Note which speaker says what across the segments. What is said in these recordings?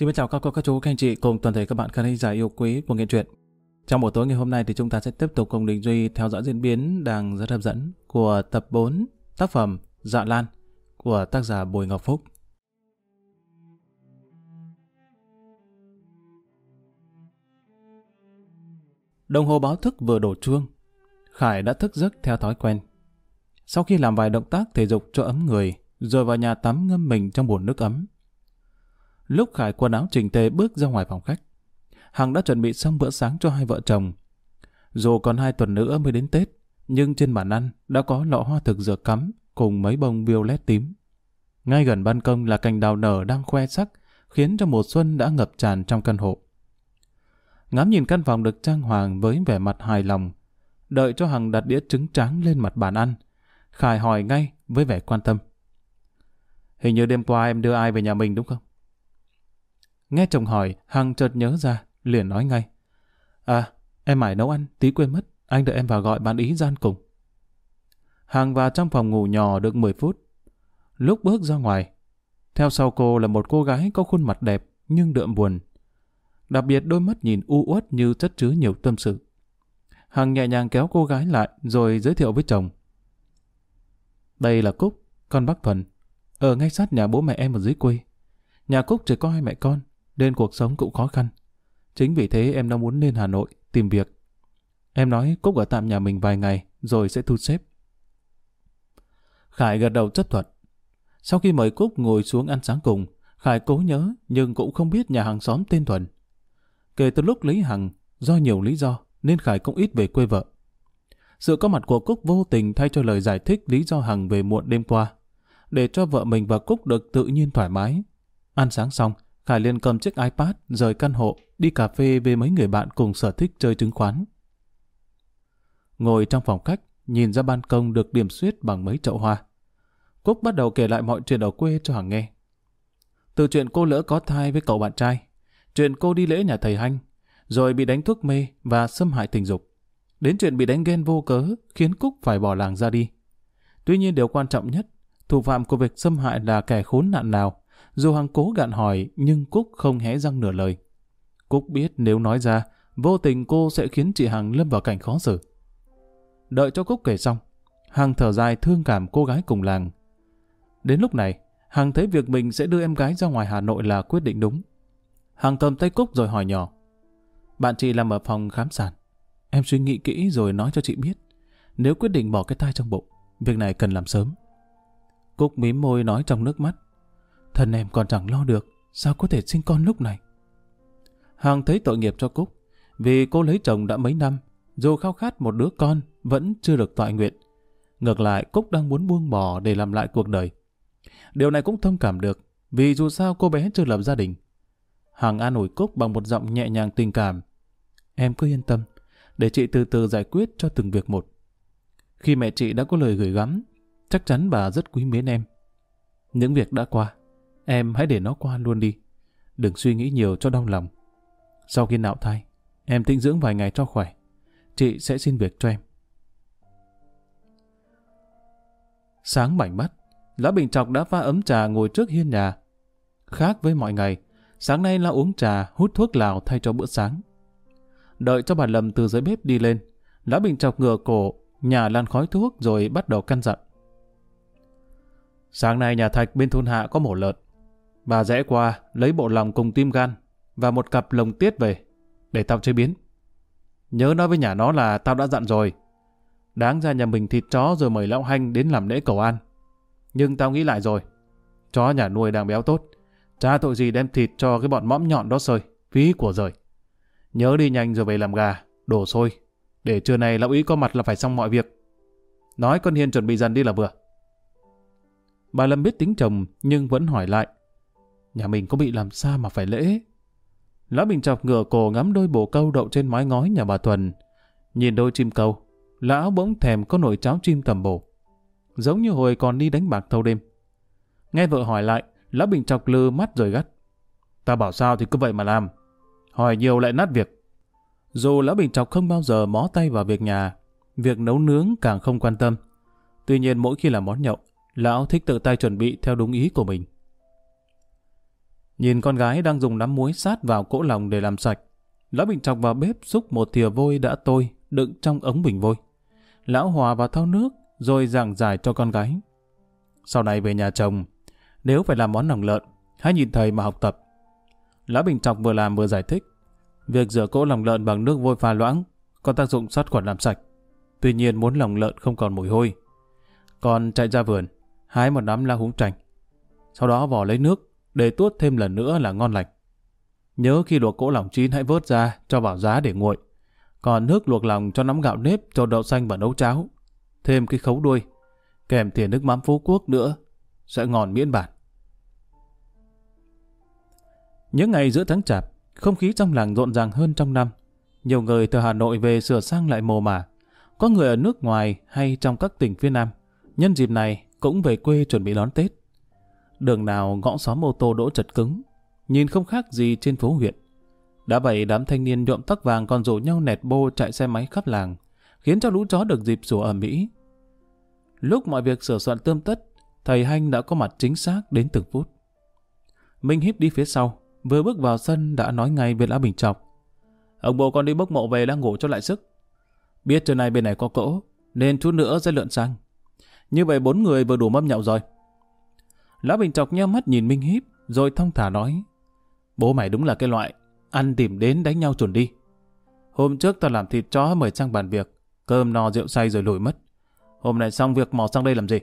Speaker 1: Xin chào các cô, các chú, các anh chị cùng toàn thể các bạn khán giả yêu quý của nghệ truyện. Trong buổi tối ngày hôm nay thì chúng ta sẽ tiếp tục cùng Đình Duy theo dõi diễn biến đang rất hấp dẫn của tập 4 tác phẩm Dạ Lan của tác giả Bùi Ngọc Phúc. Đồng hồ báo thức vừa đổ chuông, Khải đã thức giấc theo thói quen. Sau khi làm vài động tác thể dục cho ấm người, rồi vào nhà tắm ngâm mình trong bồn nước ấm. Lúc Khải quần áo chỉnh tề bước ra ngoài phòng khách, Hằng đã chuẩn bị xong bữa sáng cho hai vợ chồng. Dù còn hai tuần nữa mới đến Tết, nhưng trên bàn ăn đã có lọ hoa thực dược cắm cùng mấy bông violet tím. Ngay gần ban công là cành đào nở đang khoe sắc, khiến cho mùa xuân đã ngập tràn trong căn hộ. Ngắm nhìn căn phòng được trang hoàng với vẻ mặt hài lòng, đợi cho Hằng đặt đĩa trứng tráng lên mặt bàn ăn. Khải hỏi ngay với vẻ quan tâm. Hình như đêm qua em đưa ai về nhà mình đúng không? Nghe chồng hỏi, Hằng chợt nhớ ra, liền nói ngay. À, em mải nấu ăn, tí quên mất, anh đợi em vào gọi bạn ý gian cùng. Hằng vào trong phòng ngủ nhỏ được 10 phút. Lúc bước ra ngoài, theo sau cô là một cô gái có khuôn mặt đẹp nhưng đượm buồn. Đặc biệt đôi mắt nhìn u uất như chất chứa nhiều tâm sự. Hằng nhẹ nhàng kéo cô gái lại rồi giới thiệu với chồng. Đây là Cúc, con bác Thuần, ở ngay sát nhà bố mẹ em ở dưới quê. Nhà Cúc chỉ có hai mẹ con, nên cuộc sống cũng khó khăn. Chính vì thế em đang muốn lên Hà Nội tìm việc. Em nói Cúc ở tạm nhà mình vài ngày rồi sẽ thu xếp. Khải gật đầu chấp thuận. Sau khi mời Cúc ngồi xuống ăn sáng cùng, Khải cố nhớ nhưng cũng không biết nhà hàng xóm tên Thuần. Kể từ lúc lấy Hằng, do nhiều lý do nên Khải cũng ít về quê vợ. Sự có mặt của Cúc vô tình thay cho lời giải thích lý do Hằng về muộn đêm qua, để cho vợ mình và Cúc được tự nhiên thoải mái. Ăn sáng xong, Hải liền cầm chiếc iPad rời căn hộ, đi cà phê với mấy người bạn cùng sở thích chơi chứng khoán. Ngồi trong phòng khách, nhìn ra ban công được điểm xuyết bằng mấy chậu hoa. Cúc bắt đầu kể lại mọi chuyện ở quê cho Hằng nghe. Từ chuyện cô lỡ có thai với cậu bạn trai, chuyện cô đi lễ nhà thầy Hanh, rồi bị đánh thuốc mê và xâm hại tình dục, đến chuyện bị đánh ghen vô cớ khiến Cúc phải bỏ làng ra đi. Tuy nhiên điều quan trọng nhất, thủ phạm của việc xâm hại là kẻ khốn nạn nào, dù Hằng cố gạn hỏi nhưng Cúc không hé răng nửa lời. Cúc biết nếu nói ra, vô tình cô sẽ khiến chị Hằng lâm vào cảnh khó xử. Đợi cho Cúc kể xong, Hằng thở dài thương cảm cô gái cùng làng. Đến lúc này, Hằng thấy việc mình sẽ đưa em gái ra ngoài Hà Nội là quyết định đúng. Hằng cầm tay Cúc rồi hỏi nhỏ. Bạn chị làm ở phòng khám sản. Em suy nghĩ kỹ rồi nói cho chị biết. Nếu quyết định bỏ cái thai trong bụng, việc này cần làm sớm. Cúc mím môi nói trong nước mắt. Thân em còn chẳng lo được, sao có thể sinh con lúc này? Hằng thấy tội nghiệp cho Cúc, vì cô lấy chồng đã mấy năm, dù khao khát một đứa con vẫn chưa được tọa nguyện. Ngược lại, Cúc đang muốn buông bỏ để làm lại cuộc đời. Điều này cũng thông cảm được, vì dù sao cô bé chưa lập gia đình. Hằng an ủi Cúc bằng một giọng nhẹ nhàng tình cảm. Em cứ yên tâm, để chị từ từ giải quyết cho từng việc một. Khi mẹ chị đã có lời gửi gắm, chắc chắn bà rất quý mến em. Những việc đã qua, Em hãy để nó qua luôn đi. Đừng suy nghĩ nhiều cho đau lòng. Sau khi nạo thai, em tĩnh dưỡng vài ngày cho khỏe. Chị sẽ xin việc cho em. Sáng mảnh mắt, Lão Bình Trọc đã pha ấm trà ngồi trước hiên nhà. Khác với mọi ngày, sáng nay Lão uống trà, hút thuốc lào thay cho bữa sáng. Đợi cho bà Lâm từ dưới bếp đi lên, Lão Bình Trọc ngửa cổ, nhà lan khói thuốc rồi bắt đầu căn dặn. Sáng nay nhà Thạch bên thôn Hạ có mổ lợn. Bà rẽ qua, lấy bộ lòng cùng tim gan và một cặp lồng tiết về, để tao chế biến. Nhớ nói với nhà nó là tao đã dặn rồi. Đáng ra nhà mình thịt chó rồi mời lão hanh đến làm lễ cầu an. Nhưng tao nghĩ lại rồi. Chó nhà nuôi đang béo tốt. Cha tội gì đem thịt cho cái bọn mõm nhọn đó sơi. Phí của rời. Nhớ đi nhanh rồi về làm gà, đổ sôi. Để trưa nay lão ý có mặt là phải xong mọi việc. Nói con Hiên chuẩn bị dần đi là vừa. Bà Lâm biết tính chồng nhưng vẫn hỏi lại. Nhà mình có bị làm sao mà phải lễ? Lão Bình chọc ngửa cổ ngắm đôi bồ câu đậu trên mái ngói nhà bà Thuần. Nhìn đôi chim câu, lão bỗng thèm có nồi cháo chim tầm bổ. Giống như hồi còn đi đánh bạc thâu đêm. Nghe vợ hỏi lại, lão Bình chọc lư mắt rồi gắt. Ta bảo sao thì cứ vậy mà làm. Hỏi nhiều lại nát việc. Dù lão Bình chọc không bao giờ mó tay vào việc nhà, việc nấu nướng càng không quan tâm. Tuy nhiên mỗi khi làm món nhậu, lão thích tự tay chuẩn bị theo đúng ý của mình. Nhìn con gái đang dùng nắm muối sát vào cỗ lòng để làm sạch. Lão Bình chọc vào bếp xúc một thìa vôi đã tôi đựng trong ống bình vôi. Lão hòa vào thau nước rồi giảng giải cho con gái. Sau này về nhà chồng, nếu phải làm món lòng lợn, hãy nhìn thầy mà học tập. Lão Bình Chọc vừa làm vừa giải thích. Việc rửa cỗ lòng lợn bằng nước vôi pha loãng có tác dụng sát khuẩn làm sạch. Tuy nhiên muốn lòng lợn không còn mùi hôi. Còn chạy ra vườn, hái một nắm la húng chanh. Sau đó vò lấy nước, để tuốt thêm lần nữa là ngon lành. Nhớ khi luộc cỗ lòng chín hãy vớt ra, cho vào giá để nguội. Còn nước luộc lòng cho nắm gạo nếp, cho đậu xanh và nấu cháo. Thêm cái khấu đuôi, kèm tiền nước mắm phú quốc nữa, sẽ ngon miễn bản. Những ngày giữa tháng chạp, không khí trong làng rộn ràng hơn trong năm. Nhiều người từ Hà Nội về sửa sang lại mồ mả. Có người ở nước ngoài hay trong các tỉnh phía Nam. Nhân dịp này cũng về quê chuẩn bị đón Tết. Đường nào ngõ xóm ô tô đỗ chật cứng, nhìn không khác gì trên phố huyện. Đã vậy đám thanh niên nhuộm tóc vàng còn rủ nhau nẹt bô chạy xe máy khắp làng, khiến cho lũ chó được dịp sủa ở Mỹ. Lúc mọi việc sửa soạn tươm tất, thầy Hanh đã có mặt chính xác đến từng phút. Minh híp đi phía sau, vừa bước vào sân đã nói ngay với Lã Bình Trọc. Ông bộ con đi bốc mộ về đang ngủ cho lại sức. Biết trưa nay bên này có cỗ, nên chút nữa sẽ lượn sang. Như vậy bốn người vừa đủ mâm nhậu rồi. Lão Bình chọc nhau mắt nhìn Minh híp, rồi thông thả nói. Bố mày đúng là cái loại, ăn tìm đến đánh nhau chuẩn đi. Hôm trước tao làm thịt chó mời sang bàn việc, cơm no rượu say rồi lùi mất. Hôm nay xong việc mò sang đây làm gì?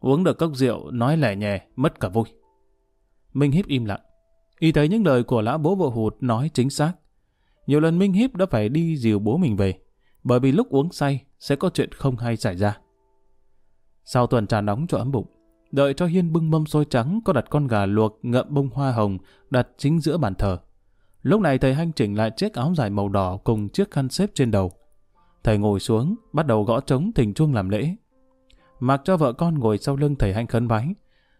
Speaker 1: Uống được cốc rượu, nói lẻ nhè mất cả vui. Minh Hiếp im lặng. Y thấy những lời của lão bố vợ hụt nói chính xác. Nhiều lần Minh Hiếp đã phải đi dìu bố mình về, bởi vì lúc uống say sẽ có chuyện không hay xảy ra. Sau tuần trà nóng cho ấm bụng, đợi cho Hiên bưng mâm xôi trắng có đặt con gà luộc ngậm bông hoa hồng đặt chính giữa bàn thờ. Lúc này thầy Hanh chỉnh lại chiếc áo dài màu đỏ cùng chiếc khăn xếp trên đầu. Thầy ngồi xuống, bắt đầu gõ trống thỉnh chuông làm lễ. Mặc cho vợ con ngồi sau lưng thầy Hanh khấn vái.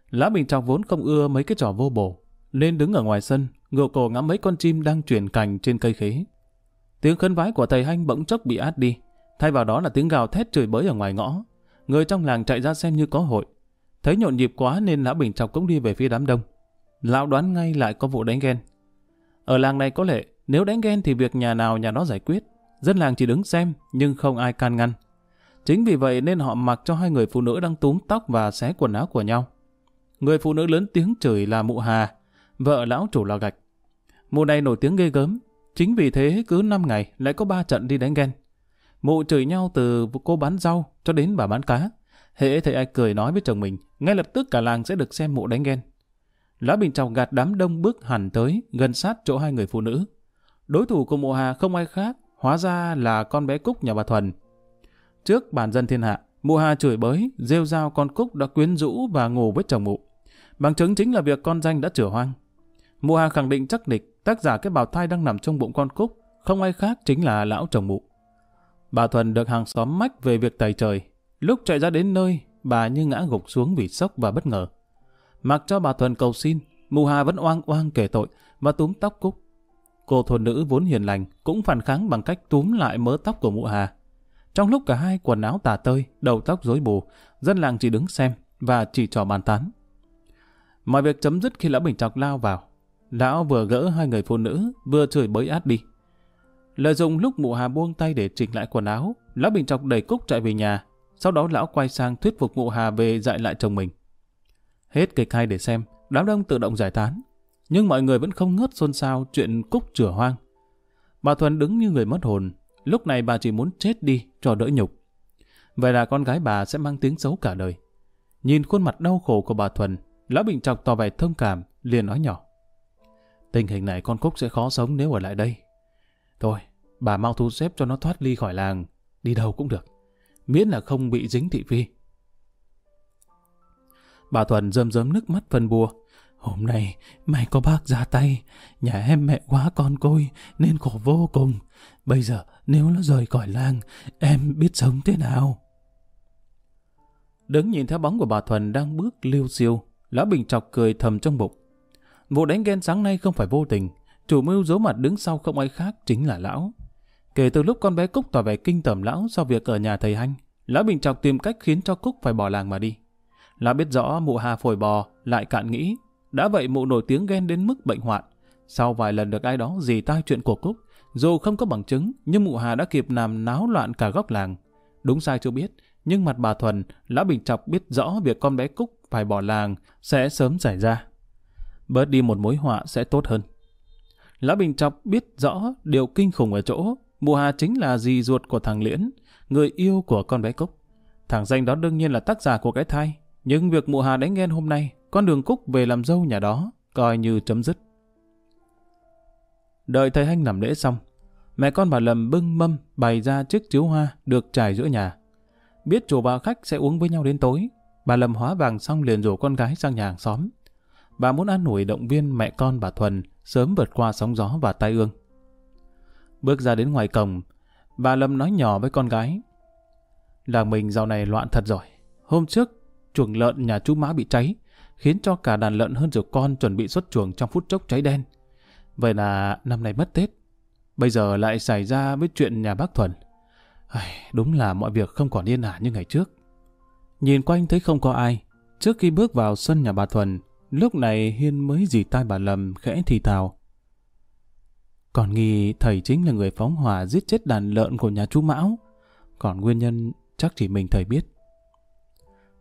Speaker 1: Lã Bình Trọng vốn không ưa mấy cái trò vô bổ, nên đứng ở ngoài sân, ngựa cổ ngắm mấy con chim đang chuyển cành trên cây khế. Tiếng khấn vái của thầy Hanh bỗng chốc bị át đi, thay vào đó là tiếng gào thét chửi bới ở ngoài ngõ. Người trong làng chạy ra xem như có hội. Thấy nhộn nhịp quá nên lão Bình Trọng cũng đi về phía đám đông. Lão đoán ngay lại có vụ đánh ghen. Ở làng này có lệ, nếu đánh ghen thì việc nhà nào nhà đó giải quyết. Dân làng chỉ đứng xem, nhưng không ai can ngăn. Chính vì vậy nên họ mặc cho hai người phụ nữ đang túm tóc và xé quần áo của nhau. Người phụ nữ lớn tiếng chửi là mụ Hà, vợ lão chủ lò gạch. Mụ này nổi tiếng ghê gớm, chính vì thế cứ 5 ngày lại có 3 trận đi đánh ghen. Mụ chửi nhau từ cô bán rau cho đến bà bán cá. Hễ thấy ai cười nói với chồng mình, ngay lập tức cả làng sẽ được xem mụ đánh ghen. lá Bình Trọng gạt đám đông bước hẳn tới, gần sát chỗ hai người phụ nữ. Đối thủ của mụ Hà không ai khác, hóa ra là con bé Cúc nhà bà Thuần. Trước bàn dân thiên hạ, mụ Hà chửi bới, rêu rao con Cúc đã quyến rũ và ngủ với chồng mụ. Bằng chứng chính là việc con danh đã chữa hoang. Mụ Hà khẳng định chắc địch, tác giả cái bào thai đang nằm trong bụng con Cúc, không ai khác chính là lão chồng mụ. Bà Thuần được hàng xóm mách về việc tài trời. Lúc chạy ra đến nơi, bà như ngã gục xuống vì sốc và bất ngờ. Mặc cho bà Thuần cầu xin, mụ Hà vẫn oang oang kể tội và túm tóc Cúc. Cô thôn nữ vốn hiền lành cũng phản kháng bằng cách túm lại mớ tóc của mụ Hà. Trong lúc cả hai quần áo tả tơi, đầu tóc rối bù, dân làng chỉ đứng xem và chỉ trò bàn tán. Mọi việc chấm dứt khi lão Bình Trọc lao vào. Lão vừa gỡ hai người phụ nữ, vừa chửi bới át đi. Lợi dụng lúc mụ Hà buông tay để chỉnh lại quần áo, lão Bình Trọc đẩy Cúc chạy về nhà. Sau đó lão quay sang thuyết phục mụ Hà về dạy lại chồng mình. Hết kịch hay để xem, đám đông tự động giải tán. Nhưng mọi người vẫn không ngớt xôn xao chuyện Cúc chửa hoang. Bà Thuần đứng như người mất hồn, lúc này bà chỉ muốn chết đi cho đỡ nhục. Vậy là con gái bà sẽ mang tiếng xấu cả đời. Nhìn khuôn mặt đau khổ của bà Thuần, Lão Bình Trọc tỏ vẻ thông cảm, liền nói nhỏ. Tình hình này con Cúc sẽ khó sống nếu ở lại đây. Thôi, bà mau thu xếp cho nó thoát ly khỏi làng, đi đâu cũng được. Miễn là không bị dính thị phi. Bà Thuần rơm rớm nước mắt phân bua. Hôm nay mày có bác ra tay, nhà em mẹ quá con côi nên khổ vô cùng. Bây giờ nếu nó rời khỏi làng, em biết sống thế nào? Đứng nhìn theo bóng của bà Thuần đang bước liêu siêu, Lão Bình chọc cười thầm trong bụng. Vụ đánh ghen sáng nay không phải vô tình, chủ mưu giấu mặt đứng sau không ai khác chính là lão. Kể từ lúc con bé Cúc tỏ vẻ kinh tởm lão sau việc ở nhà thầy Hanh, Lão Bình trọng tìm cách khiến cho Cúc phải bỏ làng mà đi. Lão biết rõ mụ hà phổi bò, lại cạn nghĩ, Đã vậy mụ nổi tiếng ghen đến mức bệnh hoạn. Sau vài lần được ai đó dì tai chuyện của Cúc, dù không có bằng chứng, nhưng mụ Hà đã kịp làm náo loạn cả góc làng. Đúng sai chưa biết, nhưng mặt bà Thuần, Lão Bình Trọc biết rõ việc con bé Cúc phải bỏ làng sẽ sớm xảy ra. Bớt đi một mối họa sẽ tốt hơn. Lão Bình Trọc biết rõ điều kinh khủng ở chỗ, mụ Hà chính là dì ruột của thằng Liễn, người yêu của con bé Cúc. Thằng danh đó đương nhiên là tác giả của cái thai, nhưng việc mụ Hà đánh ghen hôm nay, con đường Cúc về làm dâu nhà đó, coi như chấm dứt. Đợi thầy Hanh làm lễ xong, mẹ con bà Lâm bưng mâm bày ra chiếc chiếu hoa được trải giữa nhà. Biết chủ bà khách sẽ uống với nhau đến tối, bà Lâm hóa vàng xong liền rủ con gái sang nhà hàng xóm. Bà muốn ăn ủi động viên mẹ con bà Thuần sớm vượt qua sóng gió và tai ương. Bước ra đến ngoài cổng, bà Lâm nói nhỏ với con gái. Làng mình dạo này loạn thật rồi. Hôm trước, chuồng lợn nhà chú Mã bị cháy, khiến cho cả đàn lợn hơn chục con chuẩn bị xuất chuồng trong phút chốc cháy đen. Vậy là năm nay mất Tết. Bây giờ lại xảy ra với chuyện nhà bác Thuần. Ai, đúng là mọi việc không còn yên ả như ngày trước. Nhìn quanh thấy không có ai. Trước khi bước vào sân nhà bà Thuần, lúc này Hiên mới dì tai bà Lâm khẽ thì thào. Còn nghi thầy chính là người phóng hỏa giết chết đàn lợn của nhà chú Mão. Còn nguyên nhân chắc chỉ mình thầy biết.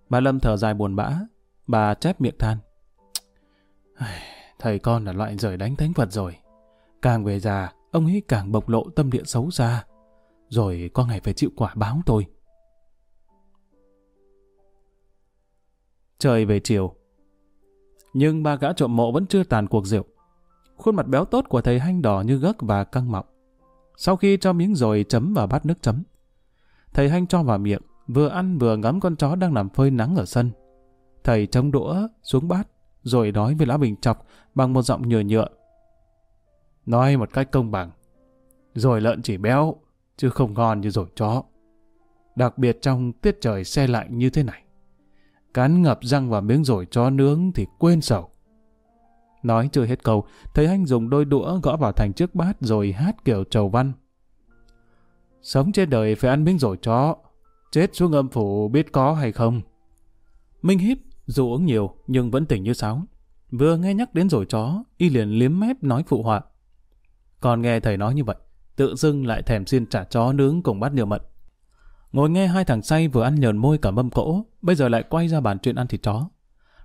Speaker 1: Bà Lâm thở dài buồn bã, bà chép miệng than. Thầy con là loại rời đánh thánh Phật rồi. Càng về già, ông ấy càng bộc lộ tâm địa xấu xa. Rồi có ngày phải chịu quả báo tôi. Trời về chiều. Nhưng ba gã trộm mộ vẫn chưa tàn cuộc rượu. Khuôn mặt béo tốt của thầy hanh đỏ như gấc và căng mọng. Sau khi cho miếng rồi chấm vào bát nước chấm. Thầy hanh cho vào miệng, vừa ăn vừa ngắm con chó đang nằm phơi nắng ở sân. Thầy chống đũa xuống bát, rồi nói với lá Bình Chọc bằng một giọng nhựa nhựa. Nói một cách công bằng. Rồi lợn chỉ béo, chứ không ngon như rồi chó. Đặc biệt trong tiết trời xe lạnh như thế này. Cắn ngập răng vào miếng rồi chó nướng thì quên sầu. Nói chưa hết câu, thấy anh dùng đôi đũa gõ vào thành trước bát rồi hát kiểu trầu văn. Sống trên đời phải ăn miếng rồi chó, chết xuống âm phủ biết có hay không. Minh híp dù uống nhiều nhưng vẫn tỉnh như sáo. Vừa nghe nhắc đến rồi chó, y liền liếm mép nói phụ họa. Còn nghe thầy nói như vậy, tự dưng lại thèm xin trả chó nướng cùng bát nhiều mận. Ngồi nghe hai thằng say vừa ăn nhờn môi cả mâm cỗ, bây giờ lại quay ra bàn chuyện ăn thịt chó.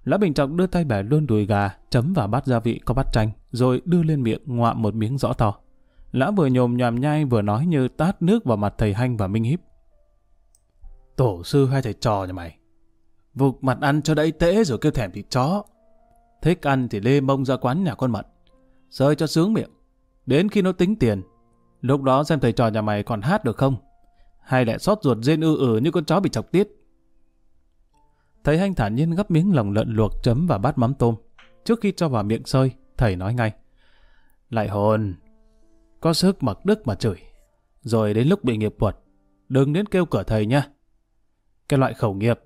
Speaker 1: Lã Bình Trọng đưa tay bẻ luôn đùi gà, chấm vào bát gia vị có bát chanh, rồi đưa lên miệng ngoạm một miếng rõ to. Lã vừa nhồm nhòm nhai vừa nói như tát nước vào mặt thầy Hanh và Minh Hiếp. Tổ sư hay thầy trò nhà mày, vụt mặt ăn cho đẫy tễ rồi kêu thèm thịt chó. Thích ăn thì lê mông ra quán nhà con mận. Sơi cho sướng miệng. Đến khi nó tính tiền, lúc đó xem thầy trò nhà mày còn hát được không? Hay lại xót ruột rên ư ử như con chó bị chọc tiết. Thầy Hanh thản nhiên gấp miếng lòng lợn luộc chấm vào bát mắm tôm. Trước khi cho vào miệng sơi, thầy nói ngay. Lại hồn, có sức mặc đức mà chửi. Rồi đến lúc bị nghiệp quật, đừng đến kêu cửa thầy nha. Cái loại khẩu nghiệp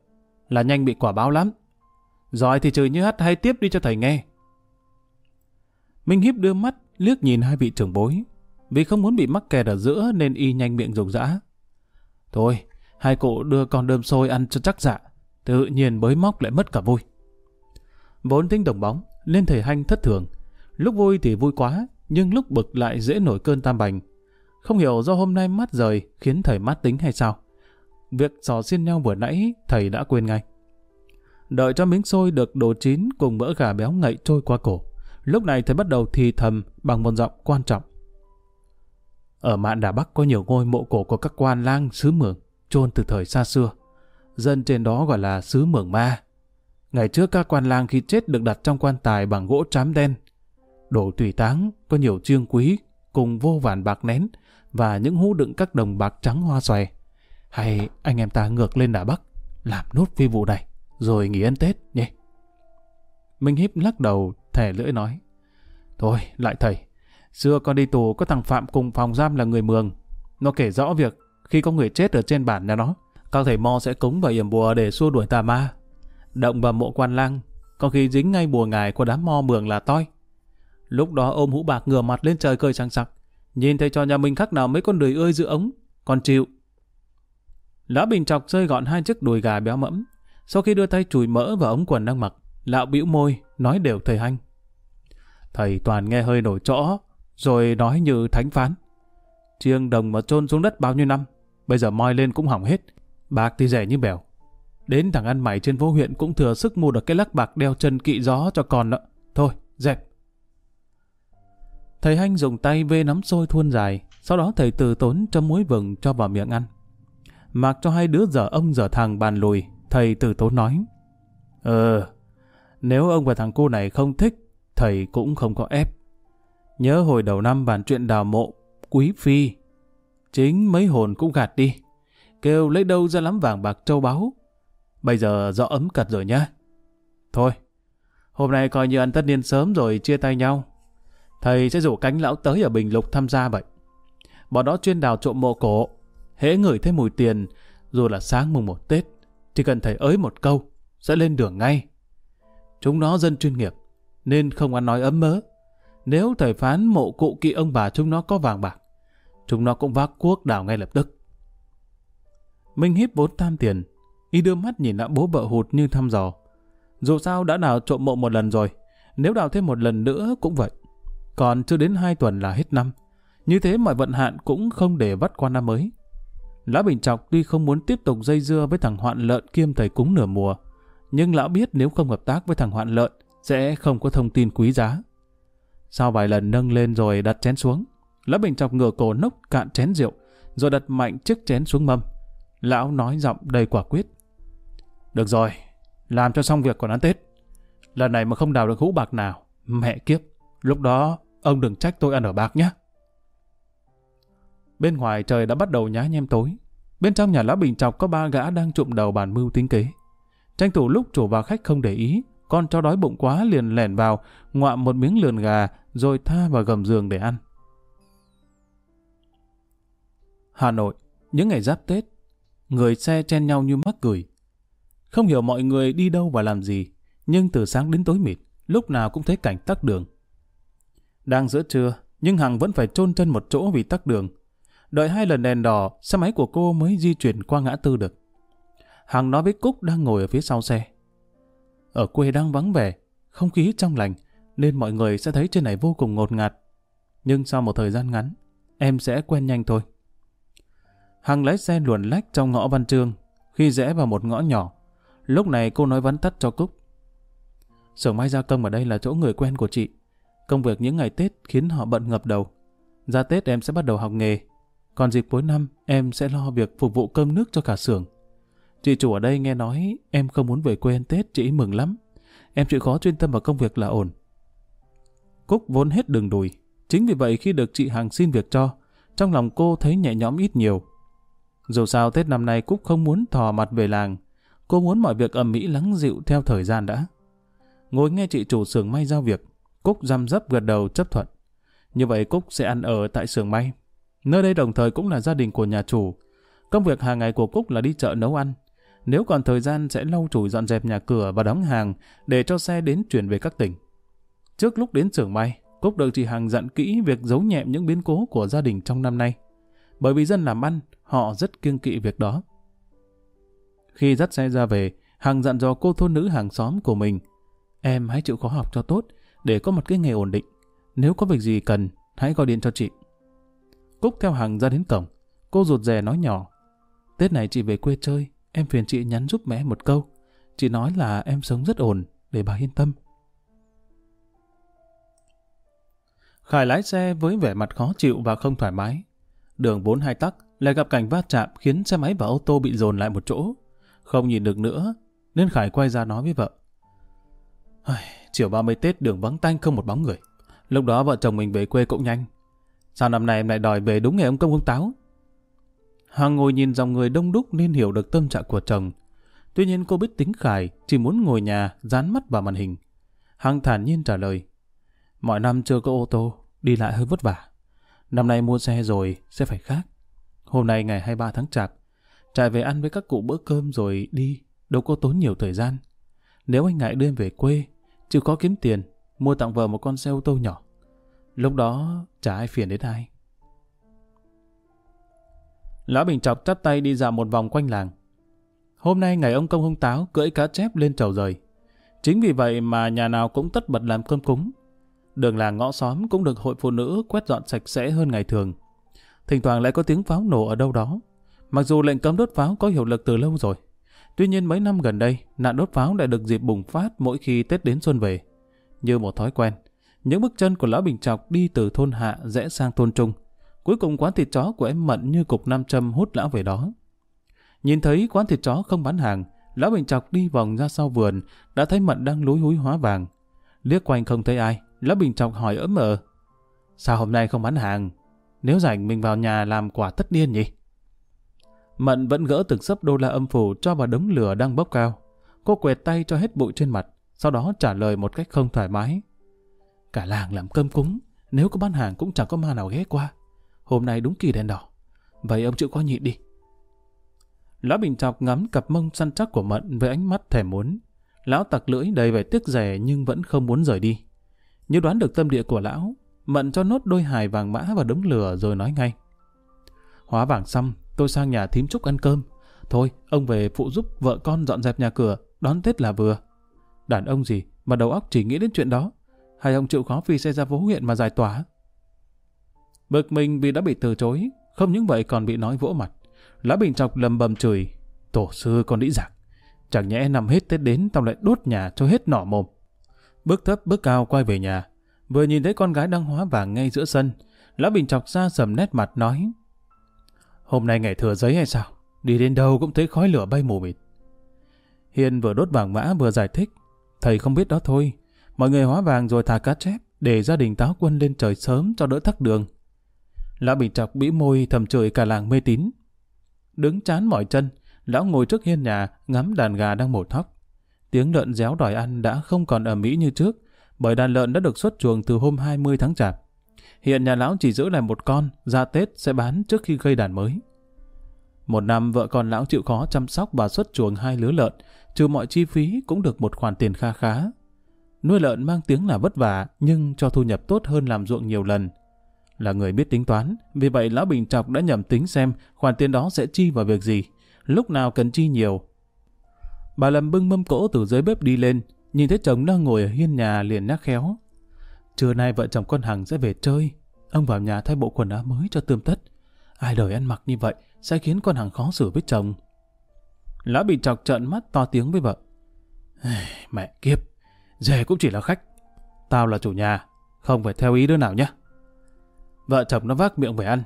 Speaker 1: là nhanh bị quả báo lắm. Giỏi thì chửi như hát hay tiếp đi cho thầy nghe. Minh Hiếp đưa mắt liếc nhìn hai vị trưởng bối. Vì không muốn bị mắc kẹt ở giữa nên y nhanh miệng rục rã. Thôi, hai cụ đưa con đơm xôi ăn cho chắc dạ. Tự nhiên bới móc lại mất cả vui. Vốn tính đồng bóng, nên thầy Hanh thất thường. Lúc vui thì vui quá, nhưng lúc bực lại dễ nổi cơn tam bành. Không hiểu do hôm nay mắt rời khiến thầy mát tính hay sao. Việc sò xiên nhau vừa nãy thầy đã quên ngay. Đợi cho miếng xôi được đồ chín cùng mỡ gà béo ngậy trôi qua cổ. Lúc này thầy bắt đầu thì thầm bằng một giọng quan trọng. Ở mạn Đà Bắc có nhiều ngôi mộ cổ của các quan lang xứ mường, chôn từ thời xa xưa. Dân trên đó gọi là xứ mường ma. Ngày trước các quan lang khi chết được đặt trong quan tài bằng gỗ trám đen. Đồ tùy táng, có nhiều trương quý cùng vô vàn bạc nén và những hũ đựng các đồng bạc trắng hoa xoài. Hay anh em ta ngược lên Đà Bắc, làm nốt phi vụ này, rồi nghỉ ăn Tết nhé. Minh Hiếp lắc đầu, thẻ lưỡi nói, Thôi, lại thầy, Xưa con đi tù có thằng Phạm cùng phòng giam là người mường Nó kể rõ việc Khi có người chết ở trên bản nhà nó các thầy mo sẽ cúng và yểm bùa để xua đuổi tà ma Động vào mộ quan lang Có khi dính ngay bùa ngài của đám mo mường là toi Lúc đó ôm hũ bạc ngửa mặt lên trời cười sang sặc Nhìn thấy cho nhà mình khác nào mấy con đười ơi giữ ống Còn chịu lão Bình chọc rơi gọn hai chiếc đùi gà béo mẫm sau khi đưa tay chùi mỡ vào ống quần đang mặc Lão bĩu môi, nói đều thầy Hanh. Thầy toàn nghe hơi nổi chỗ, rồi nói như thánh phán. Chiêng đồng mà chôn xuống đất bao nhiêu năm, bây giờ moi lên cũng hỏng hết. Bạc thì rẻ như bèo. Đến thằng ăn mày trên phố huyện cũng thừa sức mua được cái lắc bạc đeo chân kỵ gió cho con nữa Thôi, dẹp. Thầy Hanh dùng tay vê nắm xôi thuôn dài, sau đó thầy từ tốn cho muối vừng cho vào miệng ăn. Mặc cho hai đứa dở ông dở thằng bàn lùi, thầy từ tốn nói. Ờ, nếu ông và thằng cô này không thích, thầy cũng không có ép. Nhớ hồi đầu năm bàn chuyện đào mộ, quý phi. Chính mấy hồn cũng gạt đi. Kêu lấy đâu ra lắm vàng bạc châu báu. Bây giờ rõ ấm cật rồi nhá. Thôi, hôm nay coi như ăn tất niên sớm rồi chia tay nhau. Thầy sẽ rủ cánh lão tới ở Bình Lục tham gia vậy. Bọn đó chuyên đào trộm mộ cổ. Hễ ngửi thấy mùi tiền, dù là sáng mùng một Tết, chỉ cần thầy ới một câu, sẽ lên đường ngay. Chúng nó dân chuyên nghiệp, nên không ăn nói ấm mớ. Nếu thầy phán mộ cụ kỵ ông bà chúng nó có vàng bạc, chúng nó cũng vác cuốc đào ngay lập tức. Minh híp bốn tam tiền, y đưa mắt nhìn đã bố vợ hụt như thăm dò. Dù sao đã đào trộm mộ một lần rồi, nếu đào thêm một lần nữa cũng vậy. Còn chưa đến hai tuần là hết năm. Như thế mọi vận hạn cũng không để vắt qua năm mới. Lão Bình Trọc tuy không muốn tiếp tục dây dưa với thằng hoạn lợn kiêm thầy cúng nửa mùa, nhưng lão biết nếu không hợp tác với thằng hoạn lợn, sẽ không có thông tin quý giá. Sau vài lần nâng lên rồi đặt chén xuống, lão Bình Trọc ngửa cổ nốc cạn chén rượu, rồi đặt mạnh chiếc chén xuống mâm. Lão nói giọng đầy quả quyết. Được rồi, làm cho xong việc còn ăn Tết. Lần này mà không đào được hũ bạc nào, mẹ kiếp, lúc đó ông đừng trách tôi ăn ở bạc nhé. Bên ngoài trời đã bắt đầu nhá nhem tối. Bên trong nhà lão Bình Trọc có ba gã đang trụm đầu bàn mưu tính kế. Tranh thủ lúc chủ và khách không để ý, con cho đói bụng quá liền lẻn vào, ngoạm một miếng lườn gà, rồi tha vào gầm giường để ăn. Hà Nội, những ngày giáp Tết, người xe chen nhau như mắc cười. Không hiểu mọi người đi đâu và làm gì, nhưng từ sáng đến tối mịt, lúc nào cũng thấy cảnh tắc đường. Đang giữa trưa, nhưng Hằng vẫn phải chôn chân một chỗ vì tắc đường. Đợi hai lần đèn đỏ, xe máy của cô mới di chuyển qua ngã tư được. Hằng nói với Cúc đang ngồi ở phía sau xe. Ở quê đang vắng vẻ, không khí trong lành, nên mọi người sẽ thấy trên này vô cùng ngột ngạt. Nhưng sau một thời gian ngắn, em sẽ quen nhanh thôi. Hằng lái xe luồn lách trong ngõ Văn Trương, khi rẽ vào một ngõ nhỏ. Lúc này cô nói vắn tắt cho Cúc. Sở may gia công ở đây là chỗ người quen của chị. Công việc những ngày Tết khiến họ bận ngập đầu. Ra Tết em sẽ bắt đầu học nghề. Còn dịp cuối năm em sẽ lo việc phục vụ cơm nước cho cả xưởng. Chị chủ ở đây nghe nói em không muốn về quê ăn Tết, chị mừng lắm. Em chịu khó chuyên tâm vào công việc là ổn. Cúc vốn hết đường đùi. Chính vì vậy khi được chị Hằng xin việc cho, trong lòng cô thấy nhẹ nhõm ít nhiều. Dù sao Tết năm nay Cúc không muốn thò mặt về làng. Cô muốn mọi việc ầm mỹ lắng dịu theo thời gian đã. Ngồi nghe chị chủ xưởng may giao việc, Cúc răm rắp gật đầu chấp thuận. Như vậy Cúc sẽ ăn ở tại xưởng may. Nơi đây đồng thời cũng là gia đình của nhà chủ. Công việc hàng ngày của Cúc là đi chợ nấu ăn, nếu còn thời gian sẽ lau chùi dọn dẹp nhà cửa và đóng hàng để cho xe đến chuyển về các tỉnh. Trước lúc đến xưởng may, Cúc được chị Hằng dặn kỹ việc giấu nhẹm những biến cố của gia đình trong năm nay. Bởi vì dân làm ăn, họ rất kiêng kỵ việc đó. Khi dắt xe ra về, Hằng dặn dò cô thôn nữ hàng xóm của mình. Em hãy chịu khó học cho tốt, để có một cái nghề ổn định. Nếu có việc gì cần, hãy gọi điện cho chị. Cúc theo Hằng ra đến cổng. Cô rụt rè nói nhỏ. Tết này chị về quê chơi, Em phiền chị nhắn giúp mẹ một câu. Chị nói là em sống rất ổn, để bà yên tâm. Khải lái xe với vẻ mặt khó chịu và không thoải mái. Đường vốn hai tắc, lại gặp cảnh va chạm khiến xe máy và ô tô bị dồn lại một chỗ. Không nhìn được nữa, nên Khải quay ra nói với vợ. Chiều 30 Tết đường vắng tanh không một bóng người. Lúc đó vợ chồng mình về quê cũng nhanh. Sao năm nay em lại đòi về đúng ngày ông công ông táo? Hằng ngồi nhìn dòng người đông đúc nên hiểu được tâm trạng của chồng. Tuy nhiên cô biết tính Khải chỉ muốn ngồi nhà dán mắt vào màn hình. Hằng thản nhiên trả lời. Mọi năm chưa có ô tô, đi lại hơi vất vả. Năm nay mua xe rồi, sẽ phải khác. Hôm nay ngày 23 tháng chạp, chạy về ăn với các cụ bữa cơm rồi đi, đâu có tốn nhiều thời gian. Nếu anh ngại đưa về quê, chịu có kiếm tiền, mua tặng vợ một con xe ô tô nhỏ. Lúc đó chả ai phiền đến ai. Lão Bình Chọc chắp tay đi dạo một vòng quanh làng. Hôm nay ngày ông công ông táo cưỡi cá chép lên trầu rời. Chính vì vậy mà nhà nào cũng tất bật làm cơm cúng. Đường làng ngõ xóm cũng được hội phụ nữ quét dọn sạch sẽ hơn ngày thường. Thỉnh thoảng lại có tiếng pháo nổ ở đâu đó. Mặc dù lệnh cấm đốt pháo có hiệu lực từ lâu rồi. Tuy nhiên mấy năm gần đây, nạn đốt pháo lại được dịp bùng phát mỗi khi Tết đến xuân về. Như một thói quen, những bước chân của Lão Bình Trọc đi từ thôn Hạ rẽ sang thôn Trung. Cuối cùng quán thịt chó của em Mận như cục nam châm hút lão về đó. Nhìn thấy quán thịt chó không bán hàng, Lão Bình Trọc đi vòng ra sau vườn, đã thấy Mận đang lúi húi hóa vàng. Liếc quanh không thấy ai, Lão Bình Trọc hỏi ấm ờ. Sao hôm nay không bán hàng? Nếu rảnh mình vào nhà làm quả tất niên nhỉ? Mận vẫn gỡ từng sấp đô la âm phủ cho vào đống lửa đang bốc cao. Cô quẹt tay cho hết bụi trên mặt, sau đó trả lời một cách không thoải mái. Cả làng làm cơm cúng, nếu có bán hàng cũng chẳng có ma nào ghé qua. Hôm nay đúng kỳ đèn đỏ. Vậy ông chịu coi nhịn đi. Lão Bình Trọc ngắm cặp mông săn chắc của Mận với ánh mắt thèm muốn. Lão tặc lưỡi đầy vẻ tiếc rẻ nhưng vẫn không muốn rời đi. Như đoán được tâm địa của lão, Mận cho nốt đôi hài vàng mã vào đống lửa rồi nói ngay. Hóa vàng xong, tôi sang nhà thím Trúc ăn cơm. Thôi, ông về phụ giúp vợ con dọn dẹp nhà cửa, đón Tết là vừa. Đàn ông gì mà đầu óc chỉ nghĩ đến chuyện đó. Hay ông chịu khó phi xe ra vô huyện mà giải tỏa? Bực mình vì đã bị từ chối, không những vậy còn bị nói vỗ mặt. Lã Bình Trọc lầm bầm chửi, tổ sư con đĩ giặc. Chẳng nhẽ nằm hết Tết đến tao lại đốt nhà cho hết nỏ mồm. Bước thấp bước cao quay về nhà, vừa nhìn thấy con gái đang hóa vàng ngay giữa sân, lão Bình chọc ra sầm nét mặt nói, Hôm nay ngày thừa giấy hay sao? Đi đến đâu cũng thấy khói lửa bay mù mịt. Hiền vừa đốt vàng mã vừa giải thích, thầy không biết đó thôi, mọi người hóa vàng rồi thả cá chép để gia đình táo quân lên trời sớm cho đỡ tắc đường. lão Bình Trọc bĩ môi thầm chửi cả làng mê tín. Đứng chán mỏi chân, lão ngồi trước hiên nhà ngắm đàn gà đang mổ thóc. Tiếng lợn réo đòi ăn đã không còn ở Mỹ như trước, bởi đàn lợn đã được xuất chuồng từ hôm 20 tháng chạp. Hiện nhà lão chỉ giữ lại một con, ra Tết sẽ bán trước khi gây đàn mới. Một năm vợ con lão chịu khó chăm sóc và xuất chuồng hai lứa lợn, trừ mọi chi phí cũng được một khoản tiền kha khá. Nuôi lợn mang tiếng là vất vả, nhưng cho thu nhập tốt hơn làm ruộng nhiều lần là người biết tính toán, vì vậy Lão Bình Trọc đã nhầm tính xem khoản tiền đó sẽ chi vào việc gì, lúc nào cần chi nhiều. Bà Lầm bưng mâm cỗ từ dưới bếp đi lên, nhìn thấy chồng đang ngồi ở hiên nhà liền nhắc khéo. Trưa nay vợ chồng con Hằng sẽ về chơi, ông vào nhà thay bộ quần áo mới cho tươm tất. Ai đời ăn mặc như vậy sẽ khiến con Hằng khó xử với chồng. Lão bị chọc trợn mắt to tiếng với vợ. Mẹ kiếp, dề cũng chỉ là khách. Tao là chủ nhà, không phải theo ý đứa nào nhé. Vợ chồng nó vác miệng về ăn.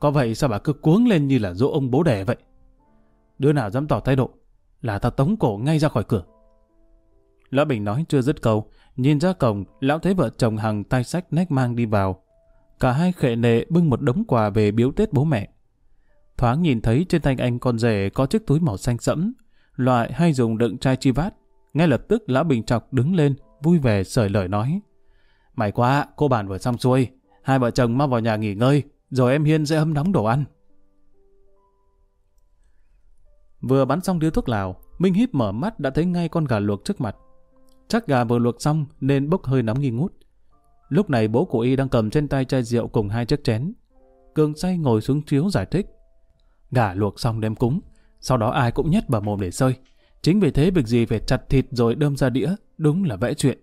Speaker 1: Có vậy sao bà cứ cuống lên như là dỗ ông bố đẻ vậy? Đứa nào dám tỏ thái độ là tao tống cổ ngay ra khỏi cửa. Lão Bình nói chưa dứt câu, nhìn ra cổng, lão thấy vợ chồng Hằng tay sách nách mang đi vào. Cả hai khệ nệ bưng một đống quà về biếu Tết bố mẹ. Thoáng nhìn thấy trên tay anh con rể có chiếc túi màu xanh sẫm, loại hay dùng đựng chai chi vát. Ngay lập tức lão Bình chọc đứng lên, vui vẻ sởi lời nói. Mày quá, cô bạn vừa xong xuôi, Hai vợ chồng mau vào nhà nghỉ ngơi, rồi em Hiên sẽ hâm nóng đồ ăn. Vừa bắn xong điếu thuốc lào, Minh híp mở mắt đã thấy ngay con gà luộc trước mặt. Chắc gà vừa luộc xong nên bốc hơi nóng nghi ngút. Lúc này bố của y đang cầm trên tay chai rượu cùng hai chiếc chén. Cường say ngồi xuống chiếu giải thích. Gà luộc xong đem cúng, sau đó ai cũng nhét vào mồm để sơi. Chính vì thế việc gì phải chặt thịt rồi đơm ra đĩa, đúng là vẽ chuyện.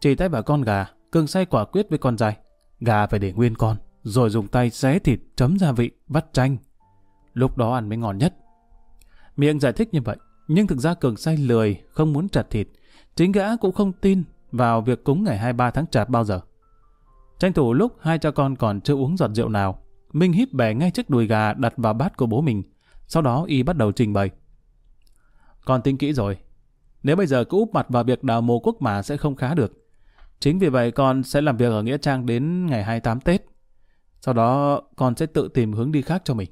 Speaker 1: Chỉ tay vào con gà, Cường say quả quyết với con dài. Gà phải để nguyên con, rồi dùng tay xé thịt, chấm gia vị, vắt chanh. Lúc đó ăn mới ngon nhất. Miệng giải thích như vậy, nhưng thực ra Cường say lười, không muốn chặt thịt. Chính gã cũng không tin vào việc cúng ngày 23 tháng chạp bao giờ. Tranh thủ lúc hai cha con còn chưa uống giọt rượu nào, Minh híp bẻ ngay chiếc đùi gà đặt vào bát của bố mình. Sau đó y bắt đầu trình bày. Con tính kỹ rồi. Nếu bây giờ cứ úp mặt vào việc đào mồ quốc mà sẽ không khá được. Chính vì vậy con sẽ làm việc ở Nghĩa Trang đến ngày 28 Tết. Sau đó con sẽ tự tìm hướng đi khác cho mình.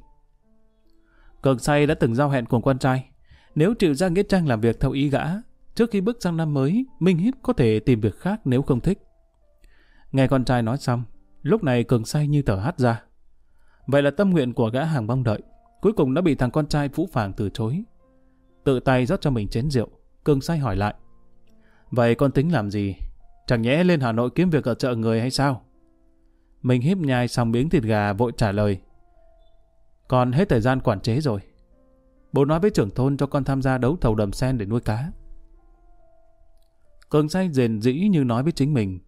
Speaker 1: Cường say đã từng giao hẹn cùng con trai. Nếu chịu ra Nghĩa Trang làm việc theo ý gã, trước khi bước sang năm mới, Minh Hiếp có thể tìm việc khác nếu không thích. Nghe con trai nói xong, lúc này Cường say như tờ hát ra. Vậy là tâm nguyện của gã hàng mong đợi, cuối cùng đã bị thằng con trai phũ phàng từ chối. Tự tay rót cho mình chén rượu, Cường say hỏi lại. Vậy con tính làm gì Chẳng nhẽ lên Hà Nội kiếm việc ở chợ người hay sao? Mình híp nhai xong miếng thịt gà vội trả lời. Còn hết thời gian quản chế rồi. Bố nói với trưởng thôn cho con tham gia đấu thầu đầm sen để nuôi cá. Cường say rền dĩ như nói với chính mình.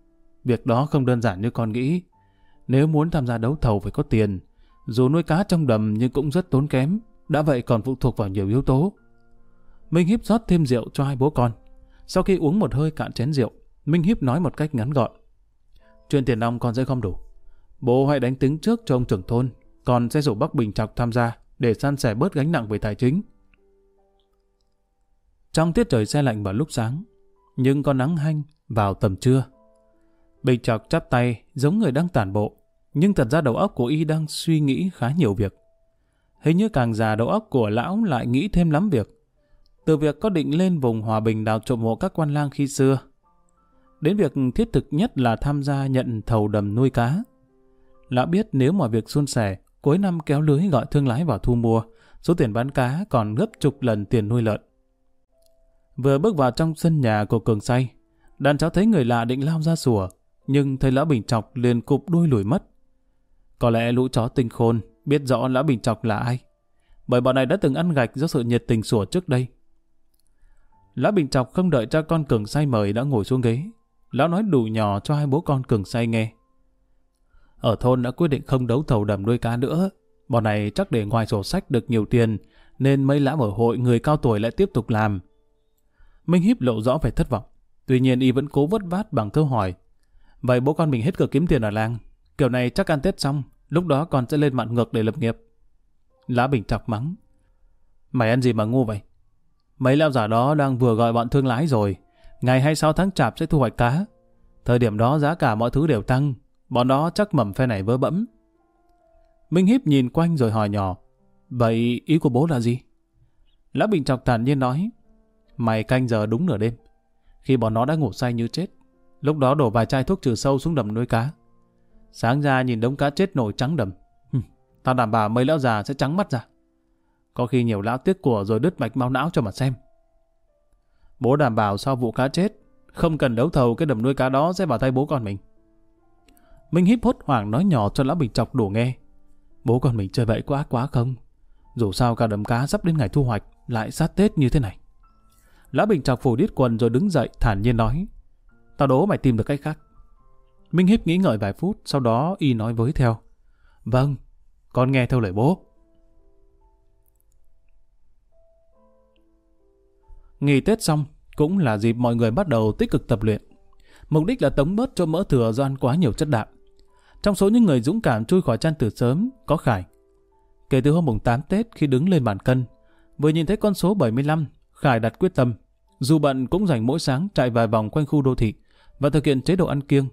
Speaker 1: Việc đó không đơn giản như con nghĩ. Nếu muốn tham gia đấu thầu phải có tiền. Dù nuôi cá trong đầm nhưng cũng rất tốn kém. Đã vậy còn phụ thuộc vào nhiều yếu tố. Minh Hiếp rót thêm rượu cho hai bố con. Sau khi uống một hơi cạn chén rượu, Minh Hiếp nói một cách ngắn gọn. Chuyện tiền nong con sẽ không đủ. Bố hãy đánh tính trước cho ông trưởng thôn, toàn sẽ rủ Bắc Bình Trọc tham gia để san sẻ bớt gánh nặng về tài chính. Trong tiết trời xe lạnh vào lúc sáng, nhưng có nắng hanh vào tầm trưa. Bình Trọc chắp tay giống người đang tản bộ, nhưng thật ra đầu óc của y đang suy nghĩ khá nhiều việc. Hình như càng già đầu óc của lão lại nghĩ thêm lắm việc. Từ việc có định lên vùng hòa bình đào trộm mộ các quan lang khi xưa, đến việc thiết thực nhất là tham gia nhận thầu đầm nuôi cá. Lão biết nếu mọi việc suôn sẻ, cuối năm kéo lưới gọi thương lái vào thu mua, số tiền bán cá còn gấp chục lần tiền nuôi lợn. Vừa bước vào trong sân nhà của Cường say, đàn cháu thấy người lạ định lao ra sủa, nhưng thấy lão Bình Chọc liền cụp đuôi lùi mất. Có lẽ lũ chó tinh khôn biết rõ lão Bình Chọc là ai, bởi bọn này đã từng ăn gạch do sự nhiệt tình sủa trước đây. Lão Bình Chọc không đợi cha con Cường say mời đã ngồi xuống ghế. Lão nói đủ nhỏ cho hai bố con Cường say nghe. Ở thôn đã quyết định không đấu thầu đầm nuôi cá nữa. Bọn này chắc để ngoài sổ sách được nhiều tiền, nên mấy lão ở hội người cao tuổi lại tiếp tục làm. Minh Hiếp lộ rõ vẻ thất vọng. Tuy nhiên y vẫn cố vất vát bằng câu hỏi. Vậy bố con mình hết cửa kiếm tiền ở làng. Kiểu này chắc ăn Tết xong, lúc đó con sẽ lên mạn ngược để lập nghiệp. Lá Bình chọc mắng. Mày ăn gì mà ngu vậy? Mấy lão giả đó đang vừa gọi bọn thương lái rồi. Ngày 26 tháng chạp sẽ thu hoạch cá. Thời điểm đó giá cả mọi thứ đều tăng. Bọn đó chắc mầm phe này vớ bẫm. Minh Hiếp nhìn quanh rồi hỏi nhỏ. Vậy ý của bố là gì? Lão Bình Chọc thản nhiên nói. Mày canh giờ đúng nửa đêm. Khi bọn nó đã ngủ say như chết. Lúc đó đổ vài chai thuốc trừ sâu xuống đầm nuôi cá. Sáng ra nhìn đống cá chết nổi trắng đầm. Tao đảm bảo mấy lão già sẽ trắng mắt ra. Có khi nhiều lão tiếc của rồi đứt mạch máu não cho mà xem. Bố đảm bảo sau vụ cá chết, không cần đấu thầu cái đầm nuôi cá đó sẽ vào tay bố con mình. Minh híp hốt hoảng nói nhỏ cho lão Bình chọc đủ nghe. Bố con mình chơi vậy quá quá không? Dù sao cả đầm cá sắp đến ngày thu hoạch, lại sát Tết như thế này. Lão Bình chọc phủ đít quần rồi đứng dậy thản nhiên nói. Tao đố mày tìm được cách khác. Minh Hiếp nghĩ ngợi vài phút, sau đó y nói với theo. Vâng, con nghe theo lời bố. Nghỉ Tết xong, cũng là dịp mọi người bắt đầu tích cực tập luyện. Mục đích là tống bớt cho mỡ thừa do ăn quá nhiều chất đạm. Trong số những người dũng cảm chui khỏi chăn từ sớm, có Khải. Kể từ hôm mùng 8 Tết khi đứng lên bàn cân, vừa nhìn thấy con số 75, Khải đặt quyết tâm. Dù bận cũng dành mỗi sáng chạy vài vòng quanh khu đô thị và thực hiện chế độ ăn kiêng.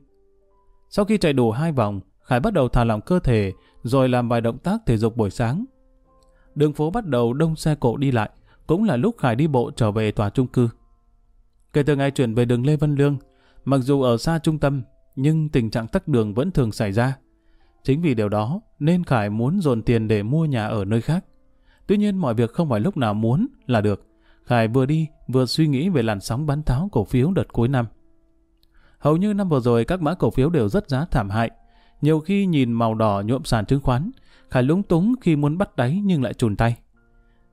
Speaker 1: Sau khi chạy đủ hai vòng, Khải bắt đầu thả lỏng cơ thể rồi làm vài động tác thể dục buổi sáng. Đường phố bắt đầu đông xe cộ đi lại, cũng là lúc Khải đi bộ trở về tòa trung cư. Kể từ ngày chuyển về đường Lê Văn Lương, mặc dù ở xa trung tâm, nhưng tình trạng tắc đường vẫn thường xảy ra. Chính vì điều đó nên Khải muốn dồn tiền để mua nhà ở nơi khác. Tuy nhiên mọi việc không phải lúc nào muốn là được. Khải vừa đi vừa suy nghĩ về làn sóng bán tháo cổ phiếu đợt cuối năm. Hầu như năm vừa rồi các mã cổ phiếu đều rất giá thảm hại. Nhiều khi nhìn màu đỏ nhuộm sàn chứng khoán, Khải lúng túng khi muốn bắt đáy nhưng lại chùn tay.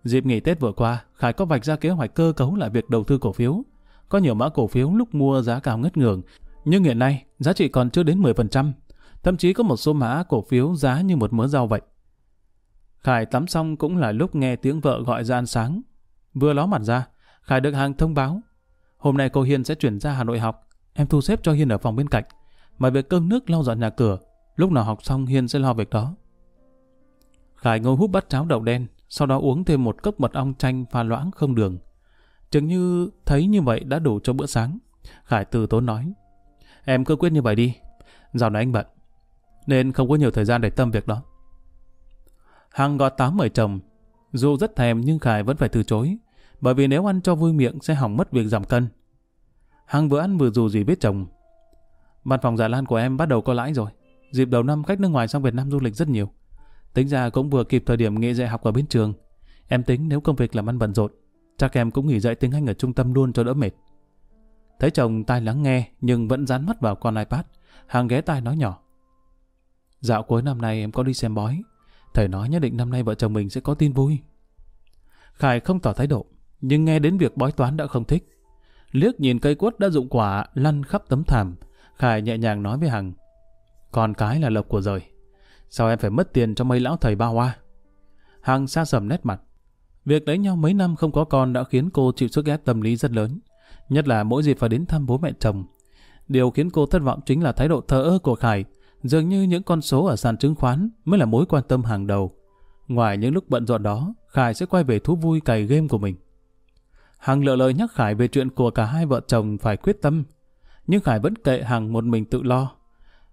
Speaker 1: Dịp nghỉ Tết vừa qua, Khải có vạch ra kế hoạch cơ cấu lại việc đầu tư cổ phiếu. Có nhiều mã cổ phiếu lúc mua giá cao ngất ngường, nhưng hiện nay giá trị còn chưa đến 10%. Thậm chí có một số mã cổ phiếu giá như một mớ rau vậy. Khải tắm xong cũng là lúc nghe tiếng vợ gọi ra ăn sáng. Vừa ló mặt ra, Khải được hàng thông báo. Hôm nay cô Hiên sẽ chuyển ra Hà Nội học. Em thu xếp cho Hiên ở phòng bên cạnh. Mà việc cơm nước lau dọn nhà cửa, lúc nào học xong Hiên sẽ lo việc đó. Khải ngồi hút bát cháo đậu đen, sau đó uống thêm một cốc mật ong chanh pha loãng không đường. Chừng như thấy như vậy đã đủ cho bữa sáng. Khải từ tốn nói, em cứ quyết như vậy đi, dạo này anh bận, nên không có nhiều thời gian để tâm việc đó. Hằng gọi tám mời chồng, dù rất thèm nhưng Khải vẫn phải từ chối, bởi vì nếu ăn cho vui miệng sẽ hỏng mất việc giảm cân. Hằng vừa ăn vừa dù gì biết chồng. Văn phòng giả lan của em bắt đầu có lãi rồi. Dịp đầu năm khách nước ngoài sang Việt Nam du lịch rất nhiều. Tính ra cũng vừa kịp thời điểm nghỉ dạy học ở bên trường. Em tính nếu công việc làm ăn bận rộn, chắc em cũng nghỉ dạy tiếng Anh ở trung tâm luôn cho đỡ mệt. Thấy chồng tai lắng nghe nhưng vẫn dán mắt vào con iPad, hàng ghé tai nói nhỏ. Dạo cuối năm nay em có đi xem bói. Thầy nói nhất định năm nay vợ chồng mình sẽ có tin vui. Khải không tỏ thái độ, nhưng nghe đến việc bói toán đã không thích. liếc nhìn cây quất đã dụng quả lăn khắp tấm thảm. Khải nhẹ nhàng nói với Hằng. Con cái là lộc của rời. Sao em phải mất tiền cho mấy lão thầy ba hoa? Hằng xa sầm nét mặt. Việc đánh nhau mấy năm không có con đã khiến cô chịu sức ép tâm lý rất lớn. Nhất là mỗi dịp phải đến thăm bố mẹ chồng. Điều khiến cô thất vọng chính là thái độ thờ ơ của Khải. Dường như những con số ở sàn chứng khoán mới là mối quan tâm hàng đầu. Ngoài những lúc bận rộn đó, Khải sẽ quay về thú vui cày game của mình. Hằng lựa lời nhắc Khải về chuyện của cả hai vợ chồng phải quyết tâm. Nhưng Khải vẫn kệ Hằng một mình tự lo.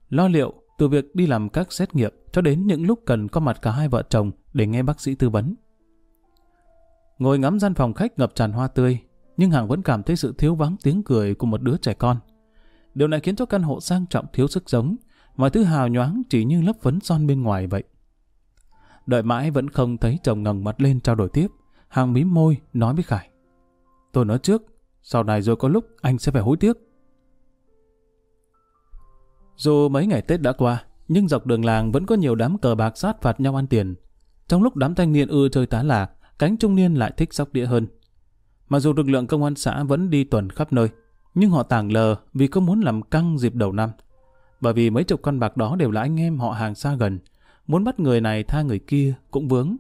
Speaker 1: Lo liệu từ việc đi làm các xét nghiệm cho đến những lúc cần có mặt cả hai vợ chồng để nghe bác sĩ tư vấn. Ngồi ngắm gian phòng khách ngập tràn hoa tươi, nhưng Hằng vẫn cảm thấy sự thiếu vắng tiếng cười của một đứa trẻ con. Điều này khiến cho căn hộ sang trọng thiếu sức giống, mọi thứ hào nhoáng chỉ như lớp phấn son bên ngoài vậy. Đợi mãi vẫn không thấy chồng ngẩng mặt lên trao đổi tiếp, Hằng mím môi nói với Khải. Tôi nói trước, sau này rồi có lúc anh sẽ phải hối tiếc. Dù mấy ngày Tết đã qua, nhưng dọc đường làng vẫn có nhiều đám cờ bạc sát phạt nhau ăn tiền. Trong lúc đám thanh niên ưa chơi tá là, cánh trung niên lại thích sóc đĩa hơn. Mặc dù lực lượng công an xã vẫn đi tuần khắp nơi, nhưng họ tàng lờ vì không muốn làm căng dịp đầu năm. Bởi vì mấy chục con bạc đó đều là anh em họ hàng xa gần, muốn bắt người này tha người kia cũng vướng.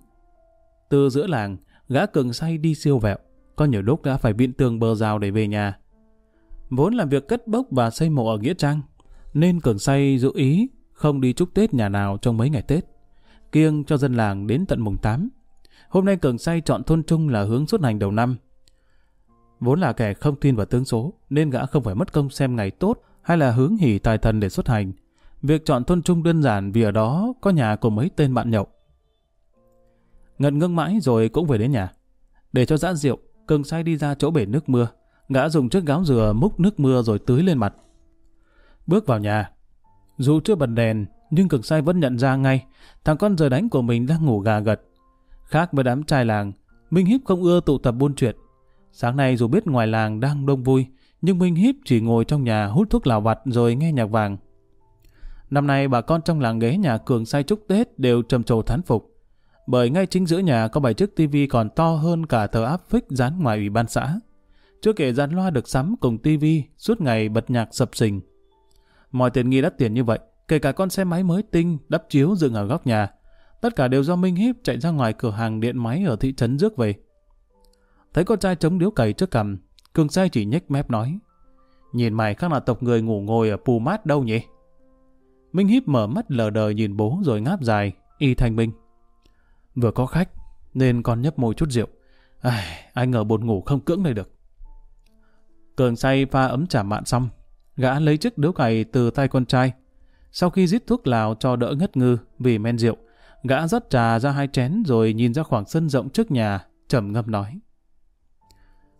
Speaker 1: Từ giữa làng, gã cường say đi siêu vẹo, có nhiều lúc đã phải biện tường bờ rào để về nhà. Vốn làm việc cất bốc và xây mộ ở Nghĩa Trang, nên cường say dự ý không đi chúc Tết nhà nào trong mấy ngày Tết. Kiêng cho dân làng đến tận mùng 8. Hôm nay cường say chọn thôn trung là hướng xuất hành đầu năm. Vốn là kẻ không tin vào tướng số, nên gã không phải mất công xem ngày tốt hay là hướng hỉ tài thần để xuất hành. Việc chọn thôn trung đơn giản vì ở đó có nhà của mấy tên bạn nhậu. Ngận ngưng mãi rồi cũng về đến nhà. Để cho dã rượu, cường say đi ra chỗ bể nước mưa. Gã dùng chiếc gáo dừa múc nước mưa rồi tưới lên mặt. Bước vào nhà. Dù chưa bật đèn, nhưng cực say vẫn nhận ra ngay thằng con giờ đánh của mình đang ngủ gà gật. Khác với đám trai làng, Minh Hiếp không ưa tụ tập buôn chuyện. Sáng nay dù biết ngoài làng đang đông vui, nhưng Minh Hiếp chỉ ngồi trong nhà hút thuốc lào vặt rồi nghe nhạc vàng. Năm nay bà con trong làng ghế nhà Cường say chúc Tết đều trầm trồ thán phục. Bởi ngay chính giữa nhà có bài chiếc tivi còn to hơn cả tờ áp phích dán ngoài ủy ban xã. Chưa kể dàn loa được sắm cùng tivi suốt ngày bật nhạc sập sình. Mọi tiền nghi đắt tiền như vậy, kể cả con xe máy mới tinh, đắp chiếu dựng ở góc nhà. Tất cả đều do Minh Hiếp chạy ra ngoài cửa hàng điện máy ở thị trấn rước về. Thấy con trai chống điếu cày trước cầm Cường say chỉ nhếch mép nói. Nhìn mày khác là tộc người ngủ ngồi ở pù mát đâu nhỉ? Minh Hiếp mở mắt lờ đờ nhìn bố rồi ngáp dài, y thành minh. Vừa có khách, nên con nhấp môi chút rượu. Ai, ai ngờ bột ngủ không cưỡng này được. Cường say pha ấm trà mạn xong, gã lấy chiếc điếu cày từ tay con trai. Sau khi giết thuốc lào cho đỡ ngất ngư vì men rượu, gã rót trà ra hai chén rồi nhìn ra khoảng sân rộng trước nhà, trầm ngâm nói.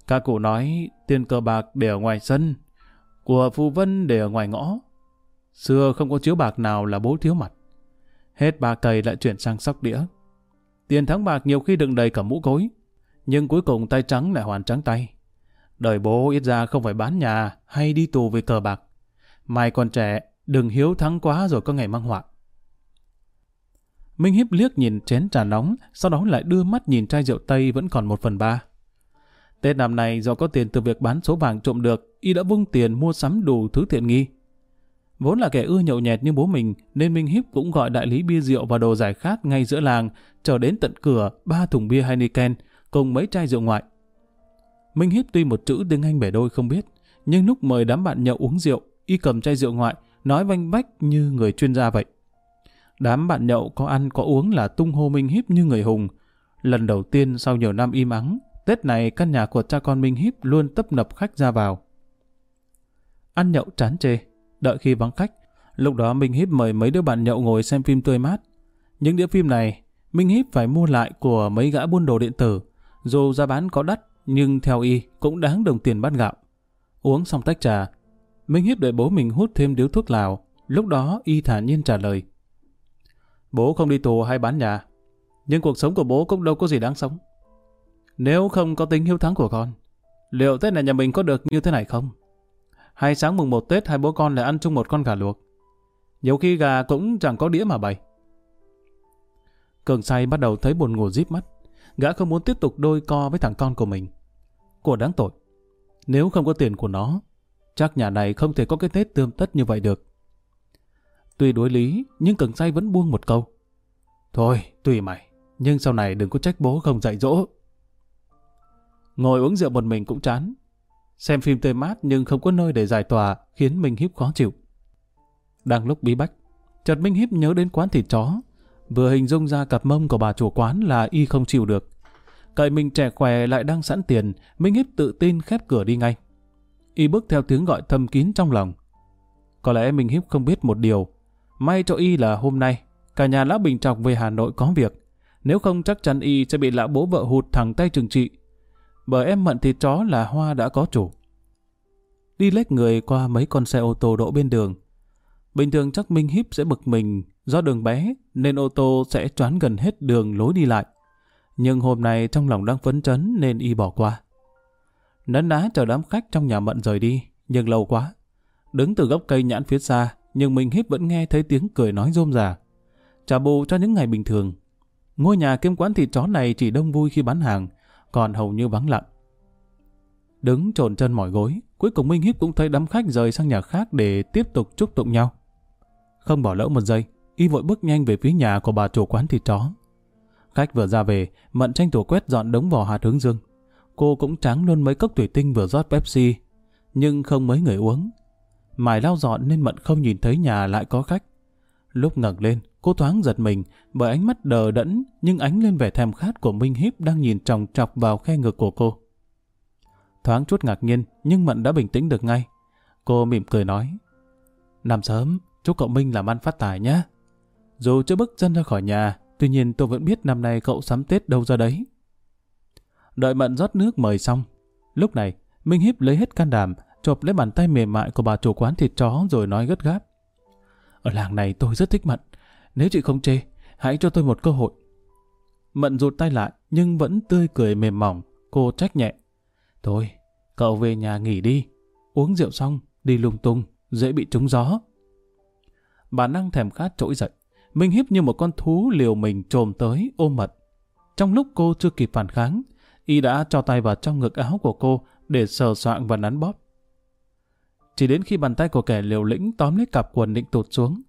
Speaker 1: Các cụ nói tiền cờ bạc để ở ngoài sân, của phu Vân để ở ngoài ngõ. Xưa không có chiếu bạc nào là bố thiếu mặt. Hết ba cày lại chuyển sang sóc đĩa. Tiền thắng bạc nhiều khi đựng đầy cả mũ cối, nhưng cuối cùng tay trắng lại hoàn trắng tay. Đời bố ít ra không phải bán nhà hay đi tù vì cờ bạc. Mai còn trẻ, đừng hiếu thắng quá rồi có ngày mang họa. Minh Hiếp liếc nhìn chén trà nóng, sau đó lại đưa mắt nhìn chai rượu Tây vẫn còn một phần ba. Tết năm nay do có tiền từ việc bán số vàng trộm được, y đã vung tiền mua sắm đủ thứ tiện nghi. Vốn là kẻ ưa nhậu nhẹt như bố mình, nên Minh Hiếp cũng gọi đại lý bia rượu và đồ giải khát ngay giữa làng, chờ đến tận cửa ba thùng bia Heineken cùng mấy chai rượu ngoại. Minh Hiếp tuy một chữ tiếng Anh bể đôi không biết, nhưng lúc mời đám bạn nhậu uống rượu, y cầm chai rượu ngoại, nói vanh vách như người chuyên gia vậy. Đám bạn nhậu có ăn có uống là tung hô Minh Hiếp như người hùng. Lần đầu tiên sau nhiều năm im ắng, Tết này căn nhà của cha con Minh Híp luôn tấp nập khách ra vào. Ăn nhậu chán chê, đợi khi vắng khách. Lúc đó Minh Híp mời mấy đứa bạn nhậu ngồi xem phim tươi mát. Những đĩa phim này, Minh Híp phải mua lại của mấy gã buôn đồ điện tử. Dù giá bán có đắt, nhưng theo y cũng đáng đồng tiền bát gạo. Uống xong tách trà, Minh Hiếp đợi bố mình hút thêm điếu thuốc lào. Lúc đó y thản nhiên trả lời. Bố không đi tù hay bán nhà, nhưng cuộc sống của bố cũng đâu có gì đáng sống. Nếu không có tính hiếu thắng của con, liệu Tết này nhà mình có được như thế này không? Hay sáng mùng một Tết hai bố con lại ăn chung một con gà luộc? Nhiều khi gà cũng chẳng có đĩa mà bày. Cường say bắt đầu thấy buồn ngủ díp mắt. Gã không muốn tiếp tục đôi co với thằng con của mình. Của đáng tội. Nếu không có tiền của nó, chắc nhà này không thể có cái Tết tươm tất như vậy được. Tuy đối lý, nhưng Cường say vẫn buông một câu. Thôi, tùy mày, nhưng sau này đừng có trách bố không dạy dỗ. Ngồi uống rượu một mình cũng chán. Xem phim tươi mát nhưng không có nơi để giải tỏa khiến Minh Hiếp khó chịu. Đang lúc bí bách, chợt Minh Hiếp nhớ đến quán thịt chó. Vừa hình dung ra cặp mông của bà chủ quán là y không chịu được. Cậy mình trẻ khỏe lại đang sẵn tiền, Minh Hiếp tự tin khép cửa đi ngay. Y bước theo tiếng gọi thâm kín trong lòng. Có lẽ Minh Hiếp không biết một điều. May cho Y là hôm nay, cả nhà Lão Bình Trọc về Hà Nội có việc. Nếu không chắc chắn Y sẽ bị lão bố vợ hụt thẳng tay trừng trị. Bởi em mận thịt chó là Hoa đã có chủ. Đi lách người qua mấy con xe ô tô đỗ bên đường. Bình thường chắc Minh Hiếp sẽ bực mình do đường bé nên ô tô sẽ choán gần hết đường lối đi lại. Nhưng hôm nay trong lòng đang phấn chấn nên y bỏ qua. Nấn ná chờ đám khách trong nhà mận rời đi, nhưng lâu quá. Đứng từ gốc cây nhãn phía xa, nhưng Minh híp vẫn nghe thấy tiếng cười nói rôm rà. Trả bù cho những ngày bình thường. Ngôi nhà kiêm quán thịt chó này chỉ đông vui khi bán hàng, còn hầu như vắng lặng. Đứng trồn chân mỏi gối, cuối cùng Minh Hiếp cũng thấy đám khách rời sang nhà khác để tiếp tục chúc tụng nhau. Không bỏ lỡ một giây, y vội bước nhanh về phía nhà của bà chủ quán thịt chó. Khách vừa ra về, Mận tranh thủ quét dọn đống vỏ hạt hướng dương. Cô cũng tráng luôn mấy cốc thủy tinh vừa rót Pepsi, nhưng không mấy người uống. Mải lau dọn nên Mận không nhìn thấy nhà lại có khách. Lúc ngẩng lên, cô thoáng giật mình bởi ánh mắt đờ đẫn nhưng ánh lên vẻ thèm khát của Minh Hiếp đang nhìn tròng trọc vào khe ngực của cô. Thoáng chút ngạc nhiên nhưng Mận đã bình tĩnh được ngay. Cô mỉm cười nói Nằm sớm, chúc cậu Minh làm ăn phát tài nhé. Dù chưa bước chân ra khỏi nhà, tuy nhiên tôi vẫn biết năm nay cậu sắm Tết đâu ra đấy. Đợi Mận rót nước mời xong. Lúc này, Minh Hiếp lấy hết can đảm, chộp lấy bàn tay mềm mại của bà chủ quán thịt chó rồi nói gắt gáp. Ở làng này tôi rất thích Mận. Nếu chị không chê, hãy cho tôi một cơ hội. Mận rụt tay lại, nhưng vẫn tươi cười mềm mỏng. Cô trách nhẹ. Thôi, cậu về nhà nghỉ đi. Uống rượu xong, đi lung tung, dễ bị trúng gió. Bà năng thèm khát trỗi dậy. Minh hiếp như một con thú liều mình trồm tới ôm mật. Trong lúc cô chưa kịp phản kháng, y đã cho tay vào trong ngực áo của cô để sờ soạng và nắn bóp. Chỉ đến khi bàn tay của kẻ liều lĩnh tóm lấy cặp quần định tụt xuống,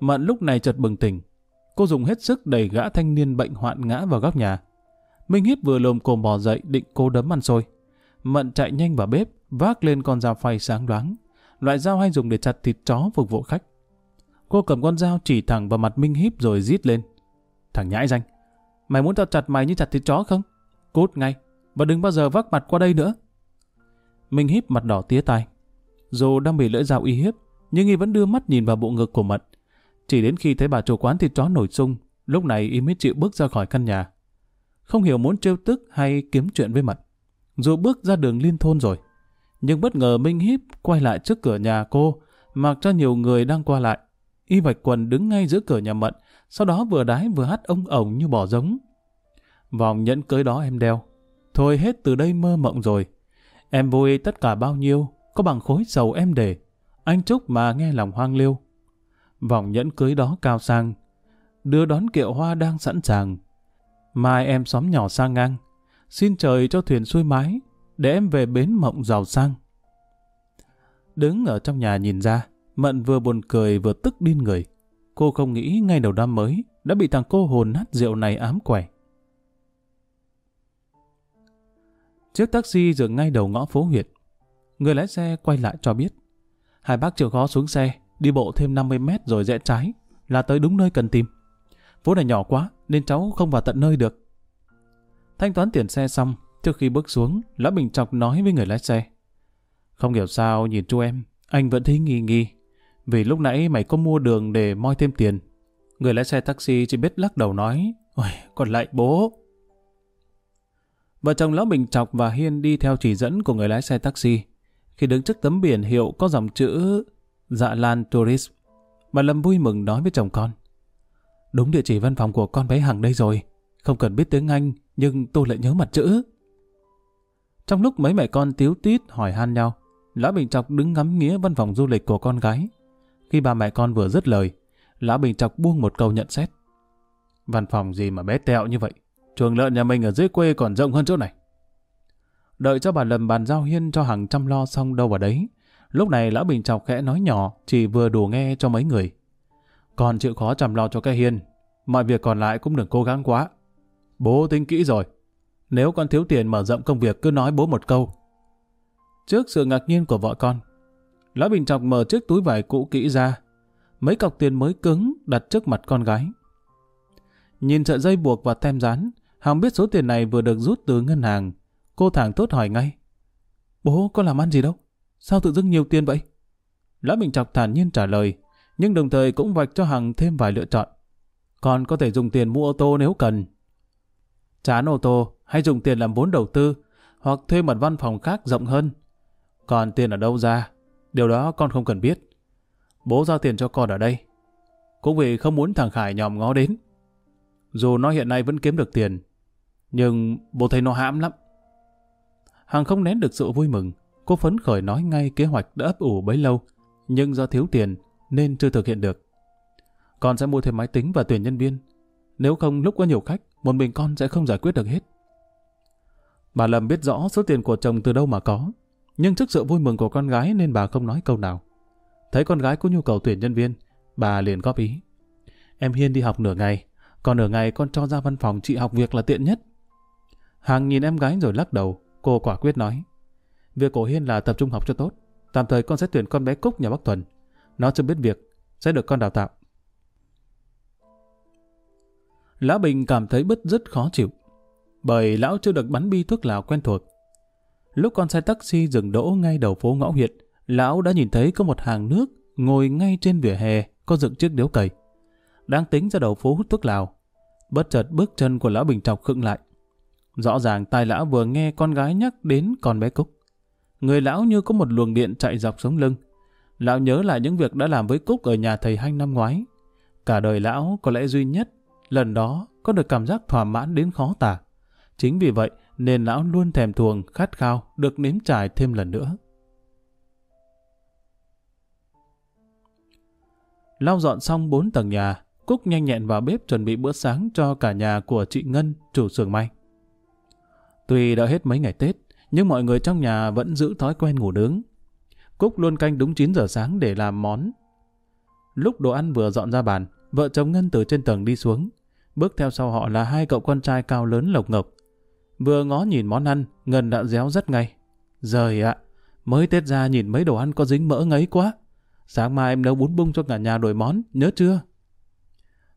Speaker 1: Mận lúc này chợt bừng tỉnh. Cô dùng hết sức đẩy gã thanh niên bệnh hoạn ngã vào góc nhà. Minh Hiếp vừa lồm cồm bò dậy định cô đấm ăn xôi. Mận chạy nhanh vào bếp, vác lên con dao phay sáng đoáng. Loại dao hay dùng để chặt thịt chó phục vụ khách. Cô cầm con dao chỉ thẳng vào mặt Minh Hiếp rồi rít lên. Thằng nhãi danh, mày muốn tao chặt mày như chặt thịt chó không? Cút ngay, và đừng bao giờ vác mặt qua đây nữa. Minh Hiếp mặt đỏ tía tai. Dù đang bị lưỡi dao uy hiếp, nhưng y vẫn đưa mắt nhìn vào bộ ngực của Mận. Chỉ đến khi thấy bà chủ quán thịt chó nổi sung, lúc này y mới chịu bước ra khỏi căn nhà. Không hiểu muốn trêu tức hay kiếm chuyện với Mận. Dù bước ra đường liên thôn rồi, nhưng bất ngờ Minh Hiếp quay lại trước cửa nhà cô, mặc cho nhiều người đang qua lại. Y vạch quần đứng ngay giữa cửa nhà Mận, sau đó vừa đái vừa hát ông ổng như bỏ giống. Vòng nhẫn cưới đó em đeo. Thôi hết từ đây mơ mộng rồi. Em vui tất cả bao nhiêu, có bằng khối dầu em để. Anh chúc mà nghe lòng hoang liêu. Vòng nhẫn cưới đó cao sang. Đưa đón kiệu hoa đang sẵn sàng. Mai em xóm nhỏ sang ngang. Xin trời cho thuyền xuôi mái, để em về bến mộng giàu sang. Đứng ở trong nhà nhìn ra, Mận vừa buồn cười vừa tức điên người. Cô không nghĩ ngay đầu năm mới đã bị thằng cô hồn nát rượu này ám quẻ. Chiếc taxi dừng ngay đầu ngõ phố huyện. Người lái xe quay lại cho biết. Hai bác chịu khó xuống xe, đi bộ thêm 50 mét rồi rẽ trái, là tới đúng nơi cần tìm. Phố này nhỏ quá, nên cháu không vào tận nơi được. Thanh toán tiền xe xong, trước khi bước xuống, Lã Bình Chọc nói với người lái xe. Không hiểu sao nhìn chú em, anh vẫn thấy nghi nghi. Vì lúc nãy mày có mua đường để moi thêm tiền. Người lái xe taxi chỉ biết lắc đầu nói, Ôi, còn lại bố. Vợ chồng Lão Bình Chọc và Hiên đi theo chỉ dẫn của người lái xe taxi. Khi đứng trước tấm biển hiệu có dòng chữ Dạ Lan Tourist, bà Lâm vui mừng nói với chồng con. Đúng địa chỉ văn phòng của con bé Hằng đây rồi. Không cần biết tiếng Anh, nhưng tôi lại nhớ mặt chữ. Trong lúc mấy mẹ con tiếu tít hỏi han nhau, Lão Bình Chọc đứng ngắm nghía văn phòng du lịch của con gái. Khi ba mẹ con vừa dứt lời, Lão Bình Chọc buông một câu nhận xét. Văn phòng gì mà bé tẹo như vậy? Chuồng lợn nhà mình ở dưới quê còn rộng hơn chỗ này. Đợi cho bà Lầm bàn giao hiên cho hàng trăm lo xong đâu vào đấy. Lúc này Lão Bình chọc khẽ nói nhỏ, chỉ vừa đủ nghe cho mấy người. Còn chịu khó chăm lo cho cái hiên, mọi việc còn lại cũng đừng cố gắng quá. Bố tính kỹ rồi. Nếu con thiếu tiền mở rộng công việc cứ nói bố một câu. Trước sự ngạc nhiên của vợ con, Lão Bình Chọc mở chiếc túi vải cũ kỹ ra. Mấy cọc tiền mới cứng đặt trước mặt con gái. Nhìn sợi dây buộc và tem dán, Hằng biết số tiền này vừa được rút từ ngân hàng. Cô thẳng tốt hỏi ngay. Bố có làm ăn gì đâu? Sao tự dưng nhiều tiền vậy? lã Bình Chọc thản nhiên trả lời, nhưng đồng thời cũng vạch cho Hằng thêm vài lựa chọn. Còn có thể dùng tiền mua ô tô nếu cần. Chán ô tô hay dùng tiền làm vốn đầu tư hoặc thuê một văn phòng khác rộng hơn. Còn tiền ở đâu ra? Điều đó con không cần biết. Bố giao tiền cho con ở đây. Cũng vì không muốn thằng Khải nhòm ngó đến. Dù nó hiện nay vẫn kiếm được tiền, nhưng bố thấy nó hãm lắm. Hằng không nén được sự vui mừng. Cô phấn khởi nói ngay kế hoạch đã ấp ủ bấy lâu, nhưng do thiếu tiền nên chưa thực hiện được. Con sẽ mua thêm máy tính và tuyển nhân viên. Nếu không lúc có nhiều khách, một mình con sẽ không giải quyết được hết. Bà Lâm biết rõ số tiền của chồng từ đâu mà có, nhưng trước sự vui mừng của con gái nên bà không nói câu nào. Thấy con gái có nhu cầu tuyển nhân viên, bà liền góp ý. Em Hiên đi học nửa ngày, còn nửa ngày con cho ra văn phòng chị học việc là tiện nhất. Hàng nhìn em gái rồi lắc đầu, cô quả quyết nói. Việc của Hiên là tập trung học cho tốt. Tạm thời con sẽ tuyển con bé Cúc nhà bác Thuần. Nó chưa biết việc, sẽ được con đào tạo. Lão Bình cảm thấy bứt rất khó chịu, bởi lão chưa được bắn bi thuốc lào quen thuộc. Lúc con xe taxi dừng đỗ ngay đầu phố ngõ huyện, lão đã nhìn thấy có một hàng nước ngồi ngay trên vỉa hè có dựng chiếc điếu cày. Đang tính ra đầu phố hút thuốc lào. Bất chợt bước chân của lão Bình Trọc khựng lại. Rõ ràng tai lão vừa nghe con gái nhắc đến con bé Cúc. Người lão như có một luồng điện chạy dọc sống lưng. Lão nhớ lại những việc đã làm với Cúc ở nhà thầy Hanh năm ngoái. Cả đời lão có lẽ duy nhất, lần đó có được cảm giác thỏa mãn đến khó tả. Chính vì vậy nên lão luôn thèm thuồng, khát khao, được nếm trải thêm lần nữa. Lau dọn xong bốn tầng nhà, Cúc nhanh nhẹn vào bếp chuẩn bị bữa sáng cho cả nhà của chị Ngân, chủ xưởng may. Tuy đã hết mấy ngày Tết, nhưng mọi người trong nhà vẫn giữ thói quen ngủ nướng. Cúc luôn canh đúng 9 giờ sáng để làm món. Lúc đồ ăn vừa dọn ra bàn, vợ chồng Ngân từ trên tầng đi xuống. Bước theo sau họ là hai cậu con trai cao lớn lộc ngọc. Vừa ngó nhìn món ăn, Ngân đã réo rất ngay. Rời ạ, mới Tết ra nhìn mấy đồ ăn có dính mỡ ngấy quá. Sáng mai em nấu bún bung cho cả nhà đổi món, nhớ chưa?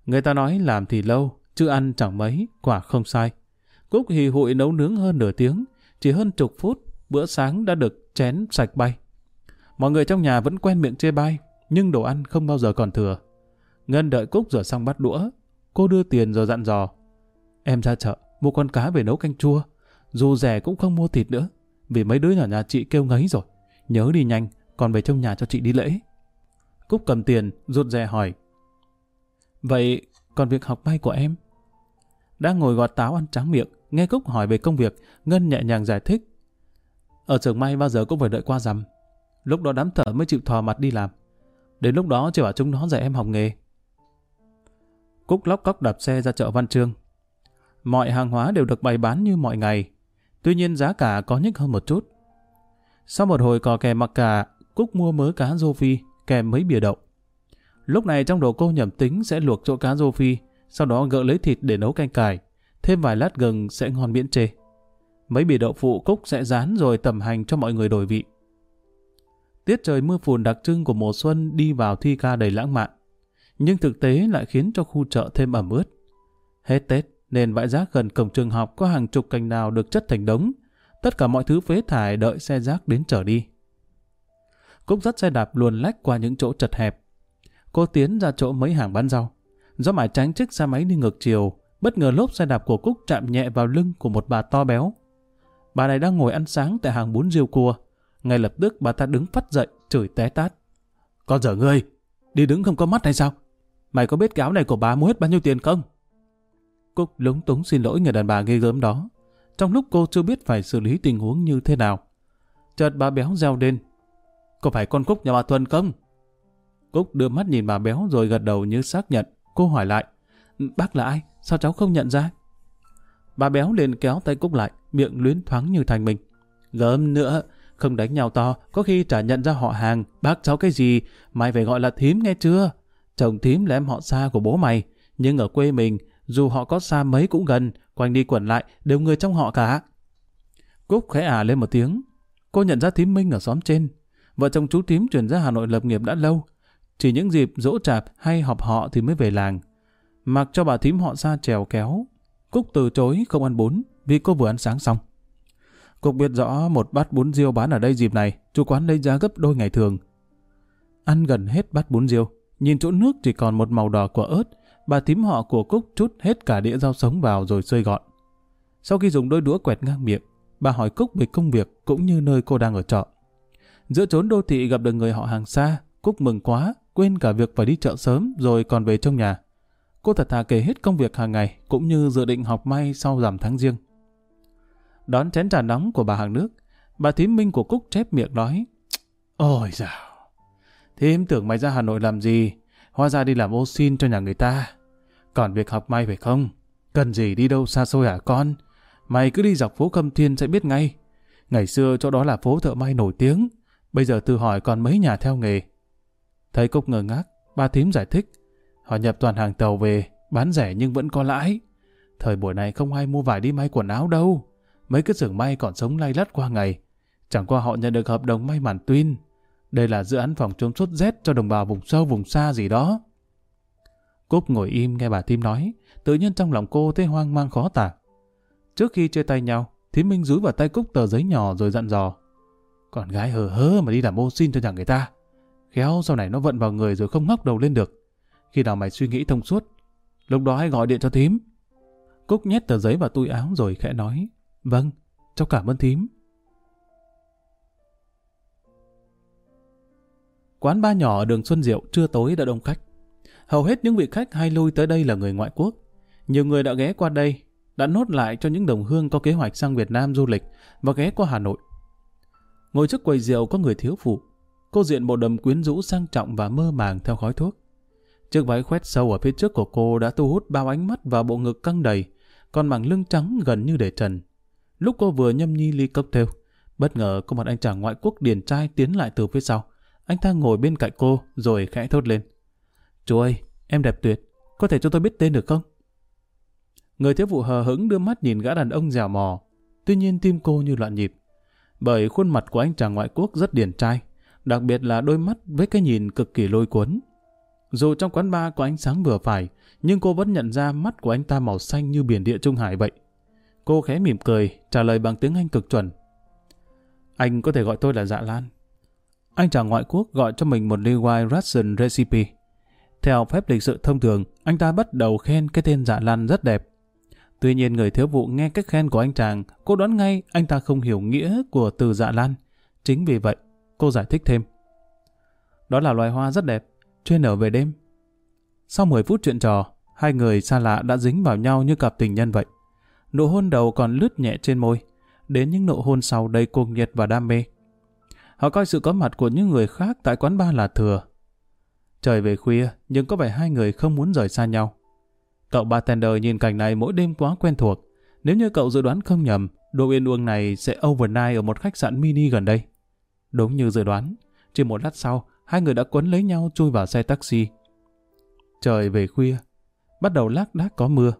Speaker 1: Người ta nói làm thì lâu, chứ ăn chẳng mấy, quả không sai. Cúc hì hụi nấu nướng hơn nửa tiếng, chỉ hơn chục phút, bữa sáng đã được chén sạch bay. Mọi người trong nhà vẫn quen miệng chê bai, nhưng đồ ăn không bao giờ còn thừa. Ngân đợi Cúc rửa xong bắt đũa, cô đưa tiền rồi dặn dò. Em ra chợ, mua con cá về nấu canh chua, dù rẻ cũng không mua thịt nữa, vì mấy đứa nhỏ nhà chị kêu ngấy rồi. Nhớ đi nhanh, còn về trong nhà cho chị đi lễ. Cúc cầm tiền, rụt rè hỏi. Vậy còn việc học bay của em? Đang ngồi gọt táo ăn trắng miệng, nghe Cúc hỏi về công việc, Ngân nhẹ nhàng giải thích. Ở trường may bao giờ cũng phải đợi qua rằm. Lúc đó đám thợ mới chịu thò mặt đi làm. Đến lúc đó chỉ bảo chúng nó dạy em học nghề. Cúc lóc cóc đạp xe ra chợ Văn Trương. Mọi hàng hóa đều được bày bán như mọi ngày. Tuy nhiên giá cả có nhích hơn một chút. Sau một hồi cò kè mặc cả, Cúc mua mớ cá rô phi kèm mấy bìa đậu. Lúc này trong đồ cô nhầm tính sẽ luộc chỗ cá rô phi, sau đó gỡ lấy thịt để nấu canh cải, thêm vài lát gừng sẽ ngon miễn chê. Mấy bì đậu phụ cúc sẽ rán rồi tẩm hành cho mọi người đổi vị. Tiết trời mưa phùn đặc trưng của mùa xuân đi vào thi ca đầy lãng mạn, nhưng thực tế lại khiến cho khu chợ thêm ẩm ướt. Hết Tết nên bãi rác gần cổng trường học có hàng chục cành đào được chất thành đống, tất cả mọi thứ phế thải đợi xe rác đến chở đi. Cúc dắt xe đạp luồn lách qua những chỗ chật hẹp. Cô tiến ra chỗ mấy hàng bán rau. Do mải tránh chiếc xe máy đi ngược chiều, bất ngờ lốp xe đạp của Cúc chạm nhẹ vào lưng của một bà to béo. Bà này đang ngồi ăn sáng tại hàng bún riêu cua. Ngay lập tức bà ta đứng phát dậy, chửi té tát. Con dở ngươi, đi đứng không có mắt hay sao? Mày có biết cái áo này của bà mua hết bao nhiêu tiền không? Cúc lúng túng xin lỗi người đàn bà ghê gớm đó. Trong lúc cô chưa biết phải xử lý tình huống như thế nào. Chợt bà béo reo lên. Có phải con Cúc nhà bà Thuần không? Cúc đưa mắt nhìn bà béo rồi gật đầu như xác nhận. Cô hỏi lại. Bác là ai? Sao cháu không nhận ra? Bà béo liền kéo tay Cúc lại, miệng luyến thoáng như thành mình. Gớm nữa, không đánh nhau to, có khi chả nhận ra họ hàng, bác cháu cái gì, mày phải gọi là thím nghe chưa? Chồng thím là em họ xa của bố mày, nhưng ở quê mình, dù họ có xa mấy cũng gần, quanh đi quẩn lại, đều người trong họ cả. Cúc khẽ à lên một tiếng. Cô nhận ra thím Minh ở xóm trên. Vợ chồng chú thím chuyển ra Hà Nội lập nghiệp đã lâu. Chỉ những dịp dỗ chạp hay họp họ thì mới về làng. Mặc cho bà thím họ ra trèo kéo. Cúc từ chối không ăn bún vì cô vừa ăn sáng xong. Cúc biết rõ một bát bún riêu bán ở đây dịp này, chủ quán lấy giá gấp đôi ngày thường. Ăn gần hết bát bún riêu, nhìn chỗ nước chỉ còn một màu đỏ của ớt, bà thím họ của Cúc chút hết cả đĩa rau sống vào rồi xơi gọn. Sau khi dùng đôi đũa quẹt ngang miệng, bà hỏi Cúc về công việc cũng như nơi cô đang ở trọ. Giữa chốn đô thị gặp được người họ hàng xa, Cúc mừng quá, quên cả việc phải đi chợ sớm rồi còn về trong nhà. Cô thật thà kể hết công việc hàng ngày cũng như dự định học may sau giảm tháng riêng. Đón chén trà nóng của bà hàng nước, bà thím minh của Cúc chép miệng nói Ôi dào, thím tưởng mày ra Hà Nội làm gì? Hóa ra đi làm ô xin cho nhà người ta. Còn việc học may phải không? Cần gì đi đâu xa xôi hả con? Mày cứ đi dọc phố Khâm Thiên sẽ biết ngay. Ngày xưa chỗ đó là phố thợ may nổi tiếng. Bây giờ tự hỏi còn mấy nhà theo nghề. Thấy Cúc ngờ ngác, bà thím giải thích. Họ nhập toàn hàng tàu về, bán rẻ nhưng vẫn có lãi. Thời buổi này không ai mua vải đi may quần áo đâu. Mấy cái xưởng may còn sống lay lắt qua ngày. Chẳng qua họ nhận được hợp đồng may màn tuyên. Đây là dự án phòng chống sốt rét cho đồng bào vùng sâu vùng xa gì đó. Cúc ngồi im nghe bà Tim nói, tự nhiên trong lòng cô thấy hoang mang khó tả. Trước khi chia tay nhau, Thím Minh rúi vào tay Cúc tờ giấy nhỏ rồi dặn dò. Còn gái hờ hớ mà đi làm ô xin cho nhà người ta. Khéo sau này nó vận vào người rồi không ngóc đầu lên được. Khi nào mày suy nghĩ thông suốt, lúc đó hãy gọi điện cho thím. Cúc nhét tờ giấy vào túi áo rồi khẽ nói. Vâng, cháu cảm ơn thím. Quán ba nhỏ ở đường Xuân Diệu trưa tối đã đông khách. Hầu hết những vị khách hay lui tới đây là người ngoại quốc. Nhiều người đã ghé qua đây, đã nốt lại cho những đồng hương có kế hoạch sang Việt Nam du lịch và ghé qua Hà Nội. Ngồi trước quầy rượu có người thiếu phụ. Cô diện bộ đầm quyến rũ sang trọng và mơ màng theo khói thuốc. Chiếc váy khoét sâu ở phía trước của cô đã thu hút bao ánh mắt và bộ ngực căng đầy, còn mảng lưng trắng gần như để trần. Lúc cô vừa nhâm nhi ly cocktail, bất ngờ có một anh chàng ngoại quốc điển trai tiến lại từ phía sau. Anh ta ngồi bên cạnh cô rồi khẽ thốt lên. Chú ơi, em đẹp tuyệt, có thể cho tôi biết tên được không? Người thiếu vụ hờ hững đưa mắt nhìn gã đàn ông dẻo mò. Tuy nhiên tim cô như loạn nhịp. Bởi khuôn mặt của anh chàng ngoại quốc rất điển trai, đặc biệt là đôi mắt với cái nhìn cực kỳ lôi cuốn. Dù trong quán bar có ánh sáng vừa phải, nhưng cô vẫn nhận ra mắt của anh ta màu xanh như biển địa Trung Hải vậy. Cô khẽ mỉm cười, trả lời bằng tiếng Anh cực chuẩn. Anh có thể gọi tôi là Dạ Lan. Anh chàng ngoại quốc gọi cho mình một ly wine Russian recipe. Theo phép lịch sự thông thường, anh ta bắt đầu khen cái tên Dạ Lan rất đẹp. Tuy nhiên người thiếu vụ nghe cách khen của anh chàng, cô đoán ngay anh ta không hiểu nghĩa của từ Dạ Lan. Chính vì vậy, cô giải thích thêm. Đó là loài hoa rất đẹp, chuyên ở về đêm. Sau 10 phút chuyện trò, hai người xa lạ đã dính vào nhau như cặp tình nhân vậy. Nụ hôn đầu còn lướt nhẹ trên môi, đến những nụ hôn sau đầy cuồng nhiệt và đam mê. Họ coi sự có mặt của những người khác tại quán bar là thừa. Trời về khuya, nhưng có vẻ hai người không muốn rời xa nhau. Cậu bartender nhìn cảnh này mỗi đêm quá quen thuộc. Nếu như cậu dự đoán không nhầm, đồ uyên uông này sẽ overnight ở một khách sạn mini gần đây. Đúng như dự đoán, chỉ một lát sau, hai người đã quấn lấy nhau chui vào xe taxi. Trời về khuya, bắt đầu lác đác có mưa.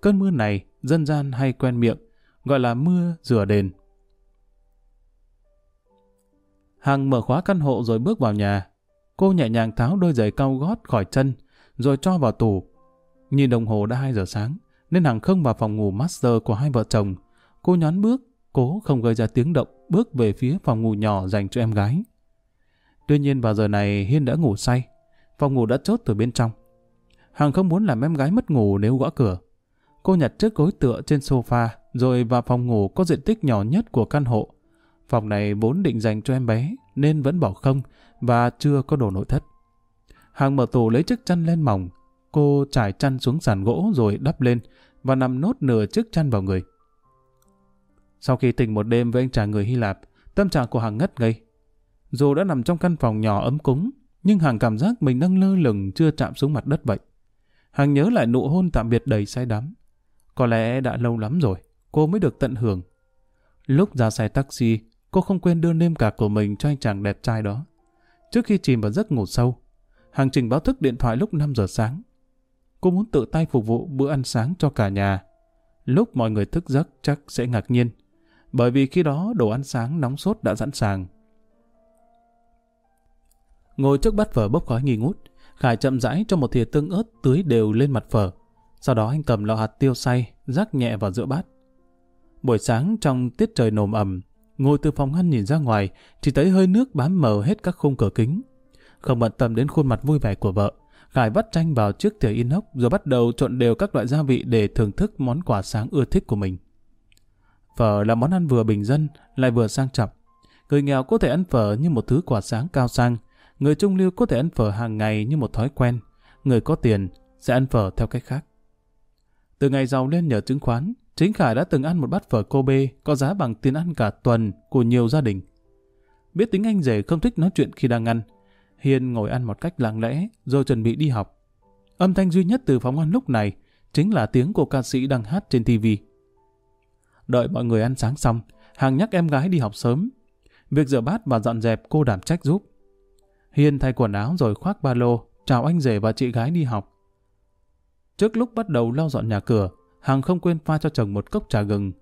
Speaker 1: Cơn mưa này dân gian hay quen miệng, gọi là mưa rửa đền. Hằng mở khóa căn hộ rồi bước vào nhà. Cô nhẹ nhàng tháo đôi giày cao gót khỏi chân, rồi cho vào tủ. Nhìn đồng hồ đã 2 giờ sáng, nên Hằng không vào phòng ngủ master của hai vợ chồng. Cô nhón bước, cố không gây ra tiếng động, bước về phía phòng ngủ nhỏ dành cho em gái. Tuy nhiên vào giờ này Hiên đã ngủ say, phòng ngủ đã chốt từ bên trong. Hằng không muốn làm em gái mất ngủ nếu gõ cửa. Cô nhặt chiếc gối tựa trên sofa, rồi vào phòng ngủ có diện tích nhỏ nhất của căn hộ. Phòng này vốn định dành cho em bé, nên vẫn bỏ không, và chưa có đồ nội thất. Hằng mở tủ lấy chiếc chăn lên mỏng, cô trải chăn xuống sàn gỗ rồi đắp lên, và nằm nốt nửa chiếc chăn vào người. Sau khi tỉnh một đêm với anh chàng người Hy Lạp, tâm trạng của Hằng ngất ngây. Dù đã nằm trong căn phòng nhỏ ấm cúng, nhưng Hằng cảm giác mình đang lơ lửng chưa chạm xuống mặt đất vậy. Hằng nhớ lại nụ hôn tạm biệt đầy say đắm. Có lẽ đã lâu lắm rồi, cô mới được tận hưởng. Lúc ra xe taxi, cô không quên đưa nêm cạc của mình cho anh chàng đẹp trai đó. Trước khi chìm vào giấc ngủ sâu, Hằng trình báo thức điện thoại lúc 5 giờ sáng. Cô muốn tự tay phục vụ bữa ăn sáng cho cả nhà. Lúc mọi người thức giấc chắc sẽ ngạc nhiên, bởi vì khi đó đồ ăn sáng nóng sốt đã sẵn sàng. Ngồi trước bát phở bốc khói nghi ngút, Khải chậm rãi cho một thìa tương ớt tưới đều lên mặt phở. Sau đó anh cầm lọ hạt tiêu xay, rắc nhẹ vào giữa bát. Buổi sáng trong tiết trời nồm ẩm, ngồi từ phòng ngăn nhìn ra ngoài, chỉ thấy hơi nước bám mờ hết các khung cửa kính. Không bận tâm đến khuôn mặt vui vẻ của vợ, Khải vắt chanh vào chiếc thìa inox rồi bắt đầu trộn đều các loại gia vị để thưởng thức món quà sáng ưa thích của mình. Phở là món ăn vừa bình dân, lại vừa sang trọng. Người nghèo có thể ăn phở như một thứ quà sáng cao sang, người trung lưu có thể ăn phở hàng ngày như một thói quen, người có tiền sẽ ăn phở theo cách khác. Từ ngày giàu lên nhờ chứng khoán, chính Khải đã từng ăn một bát phở Kobe có giá bằng tiền ăn cả tuần của nhiều gia đình. Biết tính anh rể không thích nói chuyện khi đang ăn, Hiền ngồi ăn một cách lặng lẽ rồi chuẩn bị đi học. Âm thanh duy nhất từ phòng ăn lúc này chính là tiếng của ca sĩ đang hát trên TV. Đợi mọi người ăn sáng xong, Hàng nhắc em gái đi học sớm. Việc rửa bát và dọn dẹp cô đảm trách giúp. Hiền thay quần áo rồi khoác ba lô, chào anh rể và chị gái đi học. Trước lúc bắt đầu lau dọn nhà cửa, Hằng không quên pha cho chồng một cốc trà gừng.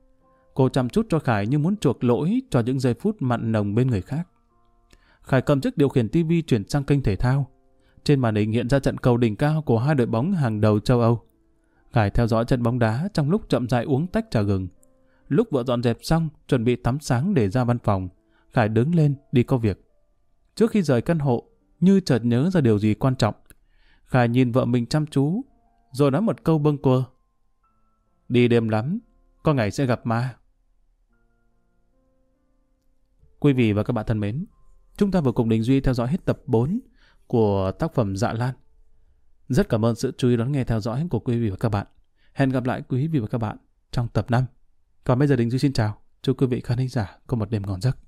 Speaker 1: Cô chăm chút cho Khải như muốn chuộc lỗi cho những giây phút mặn nồng bên người khác. Khải cầm chiếc điều khiển TV chuyển sang kênh thể thao. Trên màn hình hiện ra trận cầu đỉnh cao của hai đội bóng hàng đầu châu Âu. Khải theo dõi trận bóng đá trong lúc chậm rãi uống tách trà gừng. Lúc vợ dọn dẹp xong, chuẩn bị tắm sáng để ra văn phòng, Khải đứng lên đi có việc. Trước khi rời căn hộ, như chợt nhớ ra điều gì quan trọng. Khải nhìn vợ mình chăm chú, rồi nói một câu bâng quơ. Đi đêm lắm, có ngày sẽ gặp ma. Quý vị và các bạn thân mến, chúng ta vừa cùng Đình Duy theo dõi hết tập 4 của tác phẩm Dạ Lan. Rất cảm ơn sự chú ý đón nghe theo dõi của quý vị và các bạn. Hẹn gặp lại quý vị và các bạn trong tập 5. Còn bây giờ Đình Duy xin chào. Chúc quý vị khán giả có một đêm ngon giấc.